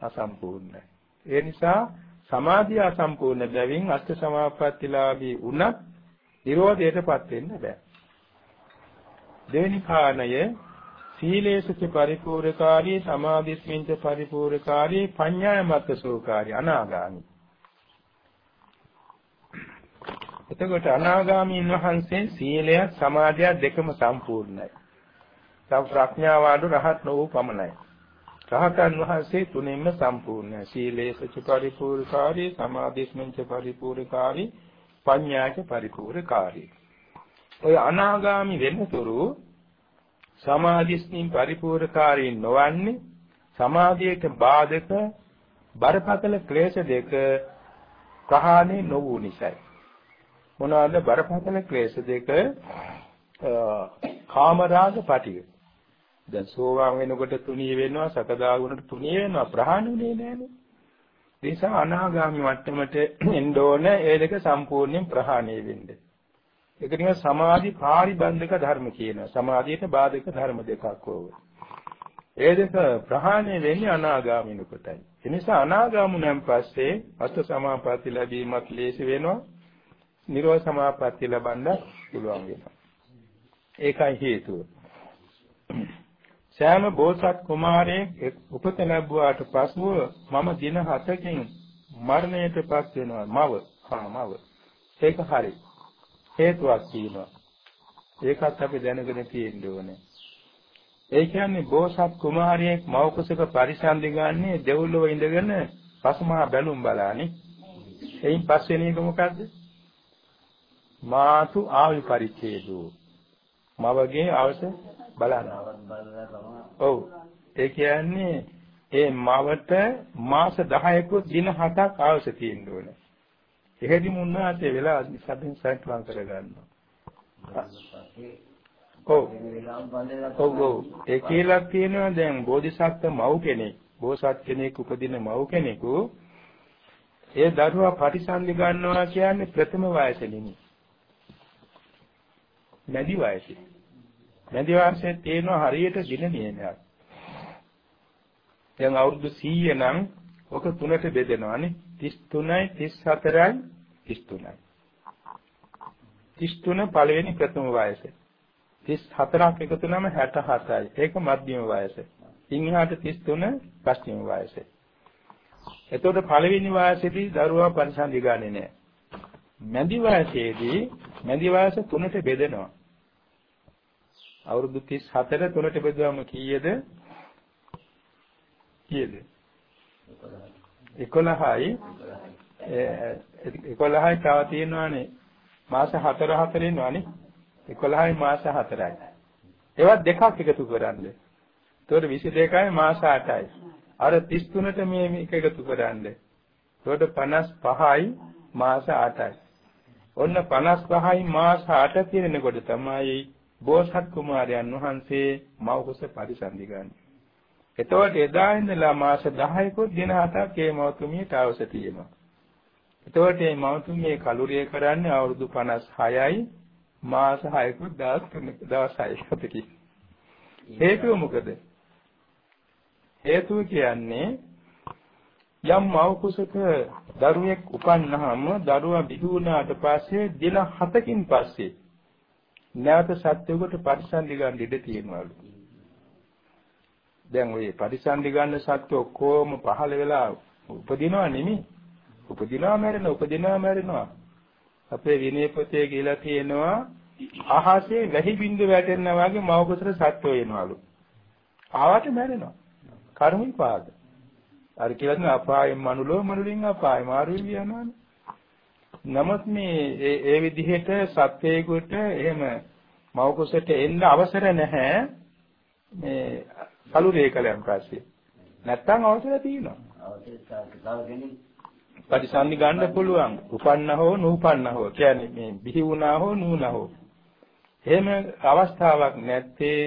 අසම්පූර්ණයි. ඒ නිසා සමාධිය අසම්පූර්ණ බැවින් අෂ්ට සමාපත්තිලාභී වුණත් නිරෝධයටපත් වෙන්න බෑ. දෙවෙනි කාණය සීලේසුච පරිපූර්ණකාරී සමාධිස්මින්ච පරිපූර්ණකාරී පඤ්ඤායමත්ත සෝකාරී අනාගාමි. එතකොට අනාගාමීන් වහන්සේ සීලය සමාධිය දෙකම සම්පූර්ණයි. තව ප්‍රඥාව අඩු රහත් නොවු පමණයි. රහතන් වහන්සේ තුනෙන්ම සම්පූර්ණයි. සීලේසච පරිපූර්ණකාරී, සමාධිස්මෙන්ච පරිපූර්ණකාරී, පඤ්ඤාච පරිපූර්ණකාරී. ඔය අනාගාමි වෙනතුරු සමාධිස්මින් පරිපූර්ණකාරී නොවන්නේ සමාධියට බාධක බරපතල ක්ලේශ දෙක ප්‍රහාණය නොවු නිසායි. මොනවාද බරපතල ක්ලේශ දෙක? කාමරාග පටිඝ දැන් සෝවාන් වෙනකොට තුනී වෙනවා සකදාගුණට තුනී වෙනවා ප්‍රහාණුනේ නෑනේ. ඒ නිසා අනාගාමි මට්ටමට එන්න ඕන ඒ දෙක සම්පූර්ණයෙන් ප්‍රහාණය වෙන්න. ඒක නිකන් සමාධි පාරිබන්ධක ධර්ම කියනවා. සමාධියට බාධක ධර්ම දෙකක් ඕව. ඒ දෙක ප්‍රහාණය වෙන්නේ අනාගාමිනකොටයි. ඒ නිසා අනාගාමුණන් පස්සේ අෂ්ට සමාපatti ලැබීමත් ලේසි වෙනවා. නිරෝධ සමාපatti ලබන්න පුළුවන් වෙනවා. ඒකයි හේතුව. සෑම බෝසත් කුමාරයෙක් උපත ලැබුවාට පසුව මම දින 7කින් මරණයටපත් වෙනවා මව හා මව ඒක හරි හේතුවක් තියෙනවා ඒකත් අපි දැනගෙන තියෙන්න ඕනේ ඒ කියන්නේ බෝසත් කුමාරයෙක් මව කුසක පරිසන්දි ගන්නේ දෙව්ලොව ඉඳගෙන පසුමහා බැලුම් බලානේ එයින් පස්වෙනි එක මොකද්ද මාතු ආවි පරිච්ඡේදෝ මවගේ අවස බලනවා. ඔව්. ඒ කියන්නේ ඒ මවට මාස 10ක දින 7ක් අවශ්‍ය තියෙන්න ඕනේ. එහෙදි මුන්නාසේ වෙලා සබෙන් සැටලම් කරගන්නවා. ඔව්. ඔව් ඔව්. ඒ කියලා කියනවා දැන් බෝධිසත්ව මව් කෙනෙක්, බෝසත් කෙනෙක් උපදින මව් කෙනෙකු ඒ දරුවා පරිසන්දි ගන්නවා කියන්නේ ප්‍රථම වයසෙදිනේ. මැදි වයසේ. මැදි වයසේ තියෙනවා හරියට දින නියමයක්. දැන් අවුරුදු 100 නම් ඔක තුනට බෙදෙනවානේ. 33යි 34යි 33යි. 33 පළවෙනි ප්‍රථම වයස. 34ක් එකතු වුනම 67යි. ඒක මධ්‍යම වයස. ඉන් එහාට 33 පස්වෙනි වයස. එතකොට පළවෙනි වයසේදී දරුවා පරිසන්දි ගන්නේ නැහැ. මැදි වයසේදී මැදි වයස තුනට බෙදෙනවා. අවුරුදු 34 තුනට බෙදුවම කීයද? කීයද? 11යි. 11යි තව තියෙනවානේ. මාස 4 4 ඉන්නවානේ. 11යි මාස 4යි ඒවත් දෙකක් එකතු කරන්න. එතකොට 22යි මාස 8යි අර 33ට මේ මේක එකතු කරන්න. එතකොට 55යි මාස 8යි ඔන්න 55යි මාස 8 තියෙනකොට තමයි බෝසත් කුමාරයන් වහන්සේ මව්කුස පරිසන්දි ගන්නේ. එතකොට එදා ඉඳලා මාස 10කුත් දින 7ක් ඒ මෞතුමියට අවශ්‍ය තියෙනවා. එතකොට මේ මෞතුමිය කලුරිය කරන්නේ අවුරුදු 56යි මාස 6කුත් දවස් 3 දවස් 6කට හේතුව මොකද? හේතුව කියන්නේ යම් මව කුසක දරුවෙක් උපන්නාම දරුවා බිහි වුණාට පස්සේ දින 7කින් පස්සේ නැවත සත්‍යයකට පරිසන්දි ගන්න ඉඩ තියෙනවලු. දැන් ඔය පරිසන්දි ගන්න සත්‍ය ඔක්කොම පහළ වෙලා උපදිනවා නෙමෙයි. උපදිනවා මැරෙනවා උපදිනවා මැරෙනවා. අපේ විනය පොතේ කියලා තියෙනවා අහසේ වැහි බින්දු වැටෙනා වගේ මවකුසල සත්ව වෙනවලු. ආවට මැරෙනවා. කර්ම විපාක. අර කියලා තියෙන අපායෙන් මනුලෝ මනුලින් අපාය මාරු වියනවානේ. නමුත් මේ ඒ ඒ විදිහට සත්වයකට එහෙම මවකුසට එන්න අවසර නැහැ. මේ කලුරේ කලයන් පස්සේ. නැත්තම් අවසර තියෙනවා. පරිසන්දි ගන්න පුළුවන්. උපන්න හෝ නූපන්න හෝ කියන්නේ මේ බිහි වුණා හෝ නූනා හෝ. එහෙම අවස්ථාවක් නැත්තේ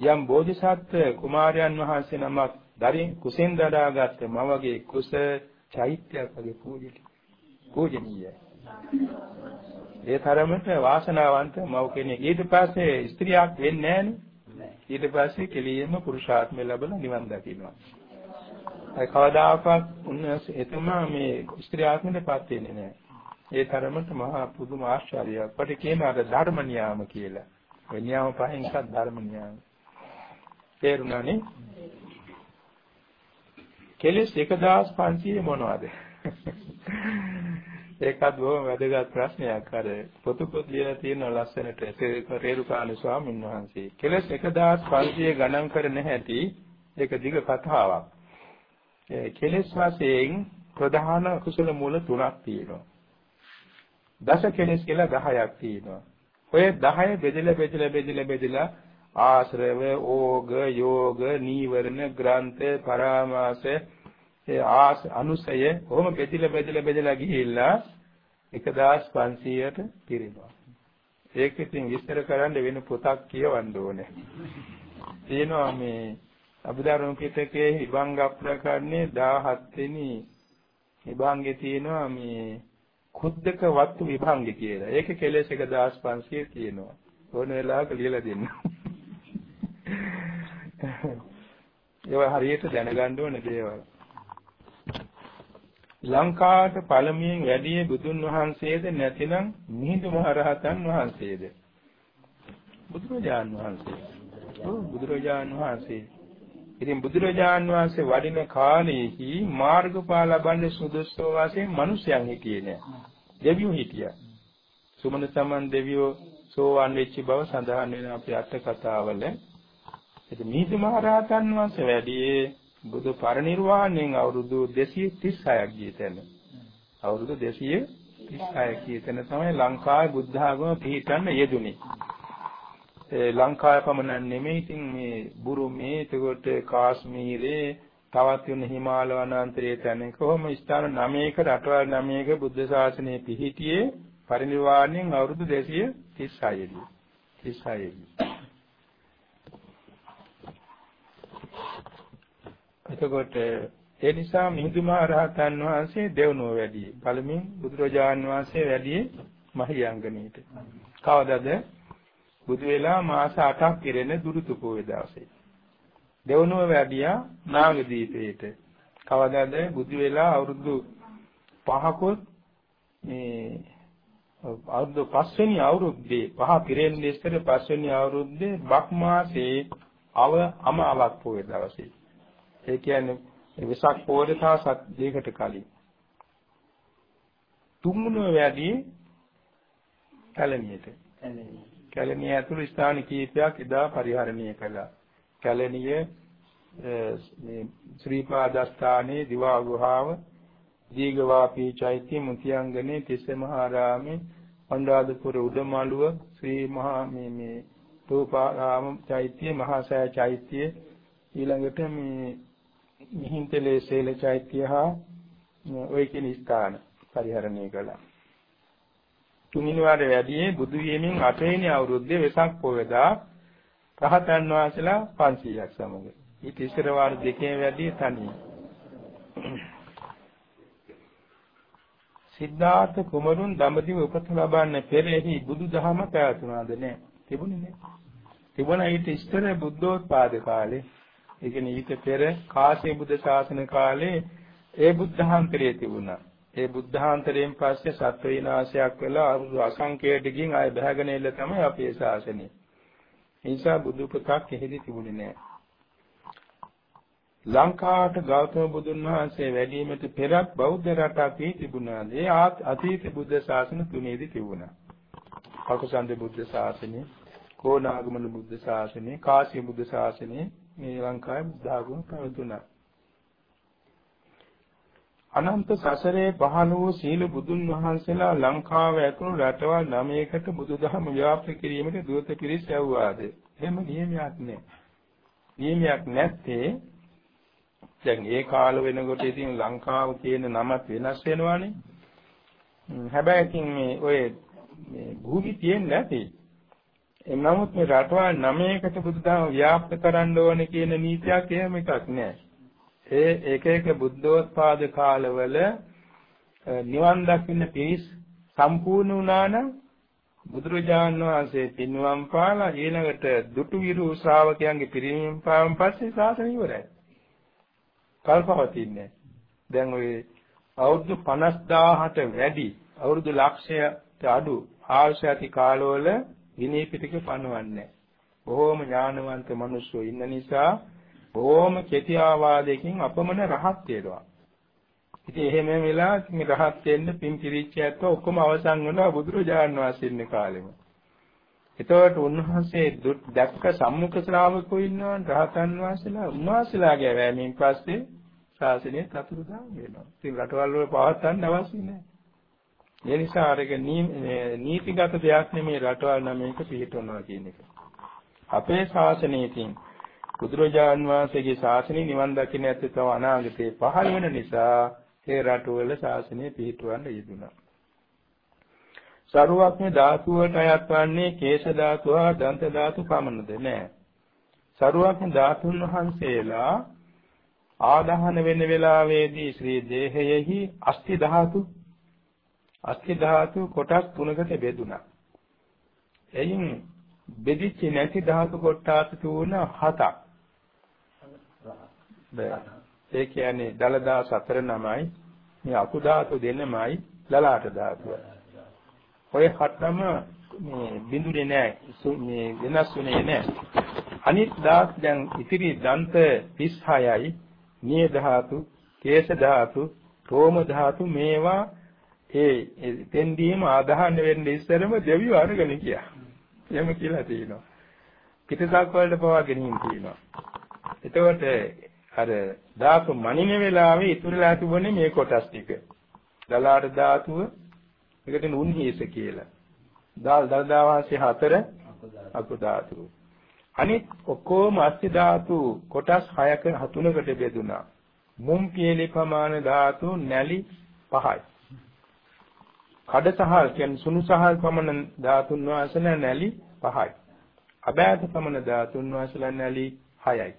යම් බෝධිසත්ව කුමාරයන් වහන්සේ නමක් දරින් කුසෙන් දඩාගත් මවගේ කුස චෛත්‍යයක් වගේ පූජනීයයි. ඒ තරමට වාසනාවන්ත මව් කෙනෙක්. ඊට පස්සේ ස්ත්‍රියක් වෙන්නේ නැහනේ. ඊට පස්සේ කෙලියෙම පුරුෂාත්මය ලැබලා නිවන් දකින්නවා. ඒ කවදාකවත් උන්වහන්සේ එතුමා මේ ස්ත්‍රී ආත්මයටපත් වෙන්නේ නැහැ. ඒ තරමට මහා පුදුම ආශ්චර්යයක්. අපිට කියන අර ධර්ම නියාම කියලා. ඒ නියාම පහෙන් එකක් ධර්ම නියාම. තේරුණානේ? කෙලස් 1500 මොනවද? ඒකත් බොහොම වැදගත් ප්‍රශ්නයක් අර පොතු පොත් ලියලා තියෙන ලස්සනට රේරුකාණ ස්වාමීන් වහන්සේ. කෙලස් 1500 ගණන් කරන හැටි ඒක දිග කතාවක්. කෙලස් වශයෙන් ප්‍රධාන කුසල මූල තුනක් තියෙනවා. දස කෙලස් කියලා 10ක් තියෙනවා. ඔය 10 බෙදලා බෙදලා බෙදලා බෙදලා ආශ්‍රව, ඕග, යෝග, නීවරණ, ග්‍රන්ථ, පරාමාස ඒ ආස අනුසය කොහොම බෙදලා බෙදලා බෙදලා ගිහිල්ලා 1500ට පිරිනවා. ඒක ඉතින් විස්තර කරන්න වෙන පොතක් කියවන්න ඕනේ. තියෙනවා මේ අභිධර්ම පිටකයේ විභංග ප්‍රකරණේ 17 වෙනි විභංගේ තියෙනවා මේ කුද්දක වත්තු විභංගේ කියලා. ඒක කෙලෙස් 1500 තියෙනවා. ඕන වෙලාවක ලියලා දෙන්න. ඒවා හරියට දැනගන්න ඕනේ දේවල්. ලංකාවට පළමුවෙන් වැඩියේ බුදුන් වහන්සේද නැතිනම් මිහිඳු මහරහතන් වහන්සේද? බුදුරජාන් වහන්සේ. ඔව් බුදුරජාන් වහන්සේ. ඉතින් බුදුරජාන් වහන්සේ වඩින කාලයේහි මාර්ගඵල ලබන්නේ සුදුසු වශයෙන් මිනිසයන් හිටියේ නෑ. දෙවියෝ හිටියා. සුමන සමන් දෙවියෝ සෝවන් වෙච්ච බව සඳහන් වෙන අපේ අට කතාවල. ඉතින් මිහිඳු මහරහතන් වහන්සේ වැඩියේ බුදු පරිනිර්වාණයෙන් අවුරුදු 236ක් ගිය තැන. අවුරුදු 236 ගිය තැන තමයි ලංකාවේ බුද්ධ ආගම පිහිටන්න යෙදුනේ. ඒ ලංකාවේ පමණ නෙමෙයි ඉතින් මේ බුරුමේ එතකොට කාශ්මීරේ තවත් වෙන හිමාල වනාන්තරයේ තැන කොහොම ස්ථාන 9ක රටවල් 9ක බුද්ධ ශාසනය පිහිටියේ පරිනිර්වාණයෙන් අවුරුදු 236 දී. 36 දී. එතකොට ඒ නිසා මිහිඳු මහ රහතන් වහන්සේ දෙවනුව වැඩි. පළමුවෙන් බුදුරජාන් වහන්සේ වැඩි මහියංගනීට. කවදද? බුදු වෙලා මාස 8ක් පිරෙන දුරුතු පොයේ දවසේ. දෙවනුව වැඩියා නාගදීපේට. කවදාද බුදු වෙලා අවුරුදු 5කොත් මේ අවුරුදු 5 වෙනි අවුරුද්දේ පහ පිරෙන්නේ ඉස්සර 5 වෙනි අවුරුද්දේ බක් මාසේ අව අමාවක් පොයේ දවසේ. ඒ කියන්නේ වෙසක් පොයේ තා සත් දෙකකට කලින්. තුන්වෙනි වැඩි කැලණියට. කැලණිය ඇතුළු ස්ථාන කීපයක් එදා පරිහරණය කළා. කැලණිය මේ ශ්‍රී පාදස්ථානයේ දිවා ගුහාව දීඝවාපී චෛත්‍ය මුතියංගනේ තිස්සමහාරාමේ පණ්ඩාදපුර උඩමළුව ශ්‍රී මහා මේ මේ රූපාරාම චෛත්‍ය මහා සෑ චෛත්‍ය ඊළඟට මේ මිහින්තලේ සේල චෛත්‍ය හා ඔය කියන ස්ථාන පරිහරණය කළා. තුන්වෙනි වාරේ වැඩියේ බුදු වීමෙන් 8 වෙනි අවුරුද්දේ වෙසක් පොයදා රහතන් වහන්සේලා 500ක් සමග. ඊට ඉස්සර වාර දෙකේ වැඩි තනියි. සිද්ධාර්ථ කුමරුන් දඹදිව උපත ලබන්න පෙරෙහි බුදුදහම පැවතුනාද නැහැ. තිබුණේ නැහැ. තිබුණා ඊට ඉස්තර බුද්ධෝත්පාද කාලේ. ඒ කියන්නේ ඊට පෙර කාශ්‍යප බුද්ධ ශාසන කාලේ ඒ බුද්ධාන්තරයේ තිබුණා. ඒ බුද්ධාන්තරයෙන් පස්සේ සත්ව විනාශයක් වෙලා අවුරුදු අසංකේයකින් ආය බහගෙන එල්ල තමයි අපේ ශාසනය. ඒ නිසා බුදු පුතක් එහෙදි තිබුණේ නැහැ. ලංකාවට ගෞතම බුදුන් වහන්සේ වැඩිවීමට පෙරත් බෞද්ධ රටක් තිබුණා. ඒ අතීත බුද්ධ ශාසන තුනේදී තිබුණා. කකුසන්ද බුද්ධ ශාසනය, කෝණාගමන බුද්ධ ශාසනය, කාශ්‍යප බුද්ධ ශාසනය මේ ලංකාවේ බුද්ධ ආගම පැවතුණා. අනන්ත සසරේ පහළ වූ සීල බුදුන් වහන්සේලා ලංකාව ඇතුළු රටවල් 9කට බුදුදහම ව්‍යාප්ත කිරීමට දුවත පිරිස් යවුවාද? එහෙම නියමයක් නැහැ. නියමයක් නැත්තේ දැන් ඒ කාල වෙනකොට ඉතින් ලංකාව කියන නමත් වෙනස් වෙනවානේ. හැබැයි ඉතින් මේ ඔය මේ භූමි තියෙන්නේ නැති. එම් නමුත් මේ රටවල් නමයකට බුදුදහම ව්‍යාප්ත කරන්න ඕනේ කියන නීතියක් එහෙම එකක් නැහැ. ඒ එක එක බුද්ධෝත්පාද කාලවල නිවන් දකින්න පිරිස් සම්පූර්ණ වුණා නම් බුදුරජාන් වහන්සේ පින්වම් පාලා ඊළඟට දුටු විරු ශ්‍රාවකයන්ගේ පිරිනිවන් පාවන් පස්සේ ශාසනය ඉවරයි. කල්පවතින්නේ. දැන් ওই අවුරුදු 50000ට වැඩි අවුරුදු ලක්ෂයට අඩු ආයුෂ ඇති කාලවල විනය පිටක පනවන්නේ. බොහෝම ඥානවන්ත මිනිස්සු ඉන්න නිසා බොහෝම කෙටි ආවාදයකින් අපමණ රහත් වෙනවා. ඉතින් එහෙම වෙලා මේ රහත් වෙන්න පින් පිරිච්ච ඇත්ත ඔක්කොම අවසන් වෙනවා බුදුරජාණන් වහන්සේ ඉන්න කාලෙම. එතකොට උන්වහන්සේ දැක්ක සම්මුඛ ශ්‍රාවකෝ ඉන්නවා රහතන් වහන්සේලා උන්වහන්සේලාගේ වැෑමෙන් පස්සේ ශාසනය තතුරුදාන් වෙනවා. ඉතින් රටවල් වල පවත්වන්න අවශ්‍ය නැහැ. ඒ නිසා අරක නීතිගත දෙයක් නෙමෙයි රටවල් නමයක පිළිටවනවා කියන එක. අපේ ශාසනයකින් බුදුරජාන් වහන්සේගේ ශාසනය නිවන් දකින්න ඇත්තේ තව අනාගතේ පහළ වෙන නිසා ඒ රටවල ශාසනය පිළිටවන්න යෙදුණා. සරුවක්ඥ ධාතුවට අයත් වන්නේ කේශ ධාතුව හා දන්ත ධාතු පමණද නෑ. සරුවක්ඥ ධාතුන් වහන්සේලා ආදාහන වෙන වෙලාවේදී ශ්‍රී දේහයෙහි අස්ථි ධාතු අස්ථි ධාතු කොටස් තුනකට බෙදුණා. එයින් බෙදිච්ච නැති ධාතු කොටස් තුන හතක්. ඒ කියන්නේ දලදා සතර නමයි මේ අකු ධාතු දෙන්නමයි ලලාට ධාතුව. ඔය හතම මේ බිඳුනේ නැහැ මේ වෙනස් වෙන්නේ නැහැ. අනිත් දාස් දැන් ඉතිරි දන්ත 36යි නිය ධාතු, කේශ ධාතු, රෝම ධාතු මේවා ඒ තෙන්දීම ආදාහන වෙන්න ඉස්සරම දෙවියෝ අරගෙන ගියා. එහෙම කියලා තියෙනවා. පිටසක් වලට පවා ගෙනින් තියෙනවා. එතකොට අර ධාතු මනින වෙලාවේ ඉතුරුලා තිබුණේ මේ කොටස් ටික. දලාට ධාතුව ඒකට නුන්හිස කියලා. දාල් දල්දා වාසිය හතර අකු ධාතු. අනිත් ඔක්කොම අස්ති ධාතු කොටස් 6ක 3කට බෙදුනා. මුම් පියලි ප්‍රමාණ ධාතු නැලි 5යි. කඩසහල් කියන්නේ සුණු සහල් ප්‍රමාණ ධාතුන් වාසන නැලි 5යි. අබෑත ප්‍රමාණ ධාතුන් වාසන නැලි 6යි.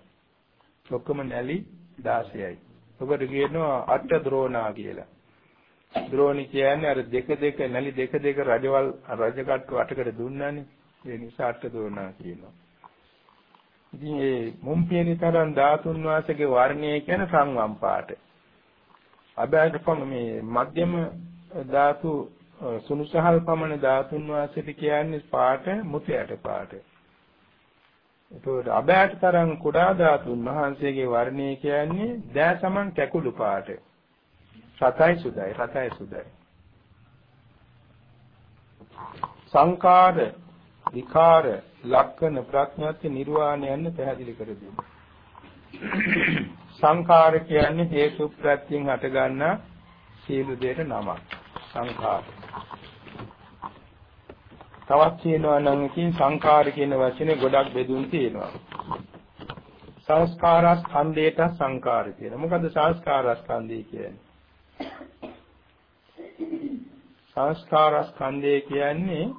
ඔක්කොම නැලි 16යි. ඔබට කියනවා අට ද්‍රෝණා කියලා. ද්‍රෝණි කියන්නේ අර දෙක දෙක නැලි දෙක දෙක රජවල් රජකට්ටු අටකට දුන්නානේ. ඒ නිසා අට ද්‍රෝණා කියනවා. ඉතින් මේ මුම්පියනි තරම් ධාතුන් වාසගේ වර්ණය කියන සංවම් පාට. අබෑගපම මේ මධ්‍යම ධාතු සුනුසහල් පමණ ධාතුන් වාසයට කියන්නේ පාට මුතයට පාට. එතකොට අබෑට තරම් කුඩා ධාතුන් වහන්සේගේ වර්ණය කියන්නේ දෑ සමන් කැකුළු පාට. සතයි සුදයි රතයි සුදයි. සංකාර විකාර ලක්කන ප්‍රඥාත්‍ය නිර්වාණය යන පැහැදිලි කර දෙනවා. සංඛාර කියන්නේ හේතු ප්‍රත්‍යයෙන් හටගන්නා සියලු දෙයට නමක්. සංඛාර. තවත් කියනවා නම් ඉතින් සංඛාර කියන වචනේ ගොඩක් බෙදුම් තියෙනවා. සංස්කාරස්කන්ධයට සංඛාර කියන. මොකද සංස්කාරස්කන්ධය කියන්නේ? සංස්කාරස්කන්ධය කියන්නේ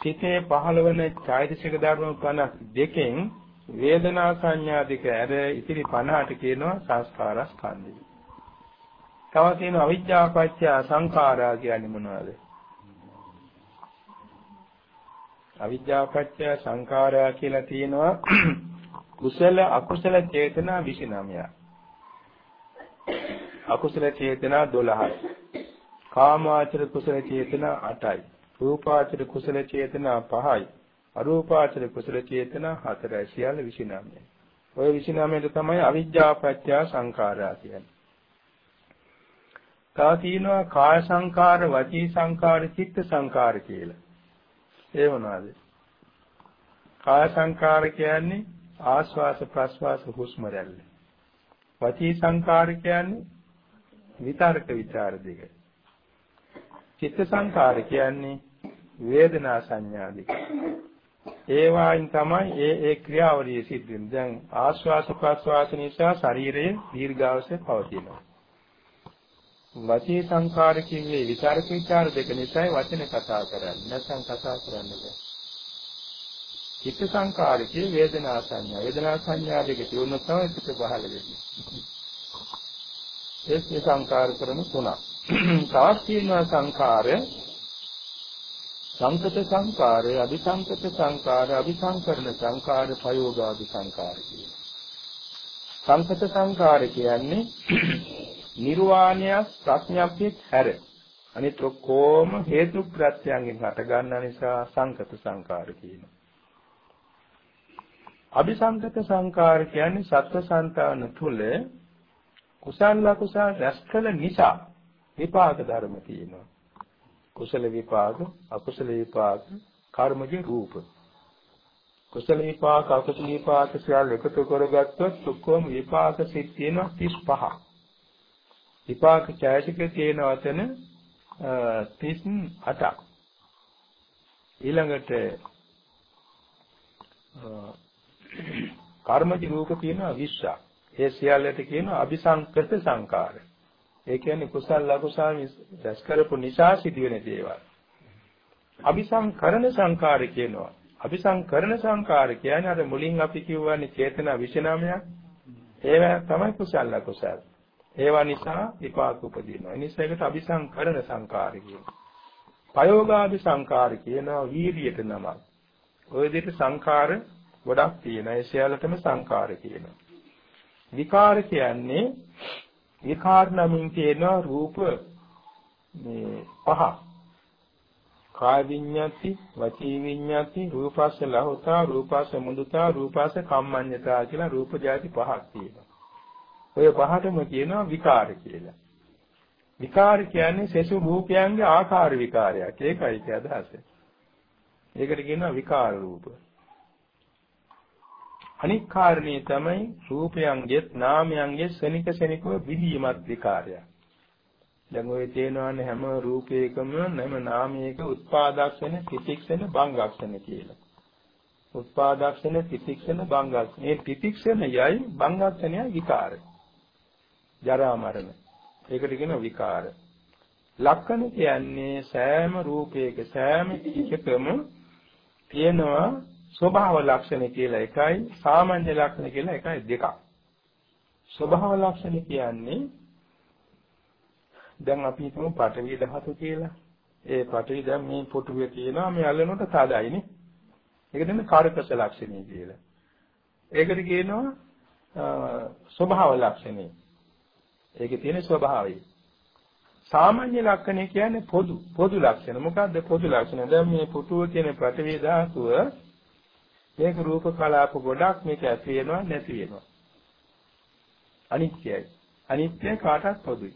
සිතේ පහළවන චෛතසික ධර්ම 52කින් වේදනා සංඥා දෙක ඇර ඉතිරි 50ට කියනවා සංස්කාරස්කන්ධය. තව තියෙනවා අවිජ්ජා පත්‍ය සංඛාරා කියන්නේ මොනවද? අවිජ්ජා පත්‍ය සංඛාරා කියලා තියෙනවා කුසල අකුසල චේතනා 29ක්. අකුසල චේතනා 12යි. කාමාචර කුසල චේතනා 8යි. රූපාචර කුසල චේතනා 5යි. අරූපාචර කුසල චේතනා 4යි. සියල්ල 29යි. ඔය 29ට තමයි අවිජ්ජා පත්‍ය සංඛාරා කියන්නේ. තා තියෙනවා කාය සංකාර, වචී සංකාර, චිත්ත සංකාර කියලා. ඒ මොනවාද? කාය සංකාර කියන්නේ ආස්වාස ප්‍රස්වාස හුස්ම රැල්ල. වචී සංකාර කියන්නේ විතර්ක ਵਿਚාර දෙක. චිත්ත සංකාර කියන්නේ වේදනා සංඥා දෙක. ඒවායින් තමයි ඒ ඒ ක්‍රියාවලිය සිද්ධ වෙන්නේ. දැන් ආස්වාස ප්‍රස්වාස නිසා ශරීරයේ දීර්ඝාවසේ පවතිනවා. වචී සංඛාර කිව්වේ විචාරක විචාර දෙක නිසායි වචන කතා කරන්නේ නැත්නම් කතා කරන්න බෑ. චිත්ත සංඛාර කිය වේදනා සංඥා වේදනා සංඥා දෙක තියුණු තමයි චිත්ත පහළ වෙන්නේ. ඒ සංඛාර කරන තුනක්. තවත් තියෙනවා සංඛාර සංකත සංකාරය අபிසංකත සංකාරය අபிසංකරණ සංකාරය ප්‍රයෝගාදි සංකාරය කියන. සංකත සංකාරය කියන්නේ නිර්වාණය ප්‍රඥප්තියත් හැර අනිත් ඔක්කොම හේතු ප්‍රත්‍යයෙන් හට ගන්න නිසා සංකත සංකාර කියනවා. අபிසංකත සංකාර කියන්නේ සත්ව සංතාන තුල කුසල ලකුසල රැස්කල නිසා විපාක ධර්ම තියෙනවා. කුසල විපාක, අකුසල විපාක, කර්මජ රූප. කුසල විපාක, අකුසල විපාක සියල්ල එකතු කරගත්තොත් ඔක්කොම විපාක සිත් තියෙනවා 35ක්. විපාක ඡායතිකේ තියෙන වචන 38ක්. ඊළඟට කර්මජ රූප තියෙනවා 20ක්. ඒ සියල්ලට කියනවා අபிසංකත සංකාර. ඒ කියන්නේ කුසල ලකුසල් දැස් කරපු නිසා සිදුවෙන දේවල්. අபிසංකරණ සංකාර කියනවා. අபிසංකරණ සංකාර කියන්නේ අර මුලින් අපි කියවන්නේ චේතනා 29ක්. ඒවා තමයි කුසල ලකුසල්. ඒවා නිසා විපාක උපදිනවා. ඒ නිසා ඒකට අபிසංකරණ සංකාර කියනවා. පයෝගාදි සංකාර කියනවා වීර්යයට නමක්. ඔය විදිහට සංකාර ගොඩක් තියෙනවා. ඒ සියල්ලටම සංකාර කියනවා. විකාර කියන්නේ විකාර නමින් කියනවා රූප මේ පහ. කාය විඤ්ඤාති, වචී විඤ්ඤාති, රූපස්ස ලහෝතා, රූපස්ස මුදුතා, රූපස්ස කම්මඤ්ඤතා කියලා රූප જાති පහක් තියෙනවා. ඔය පහටම කියනවා විකාර කියලා. විකාර කියන්නේ සෙසු රූපයන්ගේ ආකාර විකාරයක්. ඒකයි ඒ අදහස. ඒකට කියනවා විකාර රූප. අනික් කාරණේ තමයි රූපයන්ගේ නාමයන්ගේ ශනික ශනිකව විදීමත් විකාරයක්. දැන් ඔය තේනවනේ හැම රූපයකම නැම නාමයක උත්පාදක්ෂණ තිතික්ෂණ බංගක්ෂණ කියලා. උත්පාදක්ෂණ තිතික්ෂණ බංගක්ෂණ. මේ තිතික්ෂණයයි බංගක්ෂණයයි විකාරය. ජරා මරණ. ඒකට කියනවා විකාර. ලක්ෂණ කියන්නේ සෑම රූපයක සෑම එකකම තියෙනවා ස්වභාව ලක්ෂණ කියලා එකයි සාමාන්‍ය ලක්ෂණ කියලා එකයි දෙකක්. ස්වභාව ලක්ෂණ කියන්නේ දැන් අපි හිතමු පඨවි ධාතු කියලා. ඒ පඨවි දැන් මේ පොටුවේ තියෙනවා මේ අල්ලනකොට තදයිනේ. ඒක තමයි කාර්කස ලක්ෂණය කියලා. ඒකට කියනවා ස්වභාව ලක්ෂණය. ඒකේ තියෙන ස්වභාවය. සාමාන්‍ය ලක්ෂණය කියන්නේ පොදු පොදු ලක්ෂණ. මොකද්ද පොදු ලක්ෂණ? දැන් මේ පුටුව කියන පඨවි ධාතුව මේක රූප කලාප ගොඩක් මේක ඇති වෙනවා නැති වෙනවා. අනිත්‍යයි. අනිත්‍ය කාටත් පොදුයි.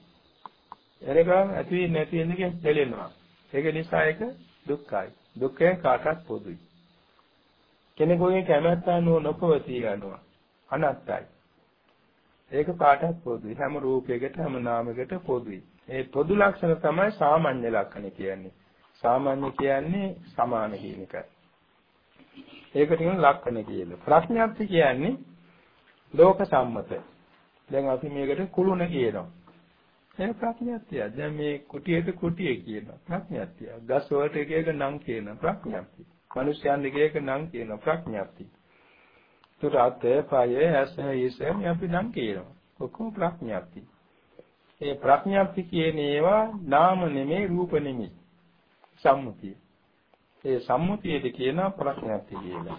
එනකම් ඇති වෙන්නේ නැති වෙන එකෙන් දෙලෙනවා. ඒක නිසා ඒක දුක්ඛයි. දුක්ඛය කාටත් පොදුයි. කෙනෙකුගේ කැමැත්ත අනුව නොපවතී යනවා. අනත්තයි. ඒක කාටත් පොදුයි. හැම රූපයකට හැම නාමයකට පොදුයි. ඒ පොදු ලක්ෂණ තමයි සාමාන්‍ය ලක්ෂණ කියන්නේ. සාමාන්‍ය කියන්නේ සමාන කියන එකයි. ඒකට කියන ලක්ෂණ කියලා. ප්‍රඥාප්ති කියන්නේ ලෝක සම්මත. දැන් අපි මේකට කුළුණ කියනවා. ඒක ප්‍රඥාප්තිය. දැන් මේ කුටියට කුටිය කියනවා. ප්‍රඥාප්තිය. ගස් වලට එක එක නම් කියන ප්‍රඥාප්තිය. මිනිස්යන් එක එක නම් කියන ප්‍රඥාප්තිය. තුර අතේ පයේ ඇස හිස අපි නම් කියනවා. ඔක්කොම ප්‍රඥාප්තිය. ඒ ප්‍රඥාප්ති කියන ඒවා නාම නෙමේ රූප නෙමේ සම්මුතිය. ඒ සම්මුතියද කියන ප්‍රඥාප්ති කියලා.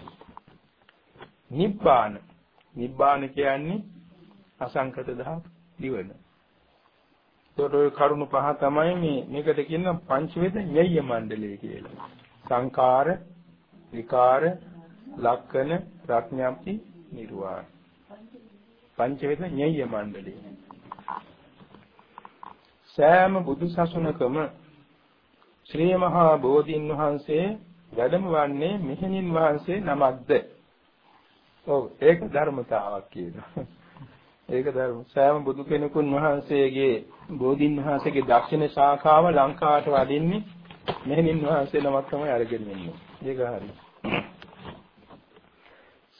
නිබ්බාන නිබ්බාන කියන්නේ අසංකත ධාතු දිවන. ඒතකොට ඔය කරුණු පහ තමයි මේ මේකට කියන පංචවේද ඤය මණ්ඩලය කියලා. සංකාර, විකාර, ලක්කන, ප්‍රඥාප්ති, නිර්වාණ. පංචවේද ඤය මණ්ඩලය. සෑම බුදු සසුනකම ශ්‍රී මහා බෝධින් වහන්සේ වැඩම වන්නේ මෙහෙණින් වහන්සේ නමක්ද? ඔව් ඒක ධර්මතාවක් කියනවා. ඒක ධර්ම සෑම බුදු කෙනෙකුන් වහන්සේගේ බෝධින් වහන්සේගේ දක්ෂිණ ශාඛාව ලංකාවට වඩින්නේ මෙහෙණින් වහන්සේ නමක් තමයි අරගෙන ඉන්නේ. ඒක හරි.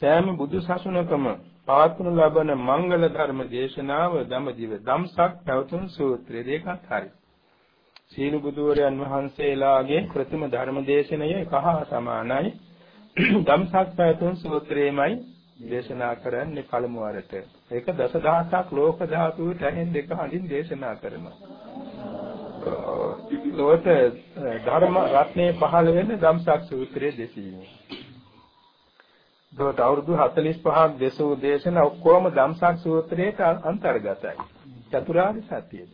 සෑම බුදු සසුනකම පවත්වනු ලබන මංගල ධර්ම දේශනාව දමදිව ධම්සක් පැවතුම් සූත්‍රය දෙකක් හරි. සීල බුදුරයන් වහන්සේලාගේ ප්‍රථම ධර්ම දේශනය එකහා සමානයි. ධම්සක් පැවතුම් සූත්‍රයේමයි දේශනා කරන්නේ පළමු වරට. ඒක දසදහසක් ලෝක ධාතුවට ඇහෙන් දෙක හඳින් දේශනා කරනවා. ලෝක ධර්ම රත්නේ පහළ වෙන්නේ ධම්සක් සූත්‍රයේ දෙසීමේ. ඒකට අවුරුදු 45ක් දේශෝ දේශන ඔක්කොම ධම්සක් සූත්‍රයට අන්තර්ගතයි. චතුරාර්ය සත්‍යයේ.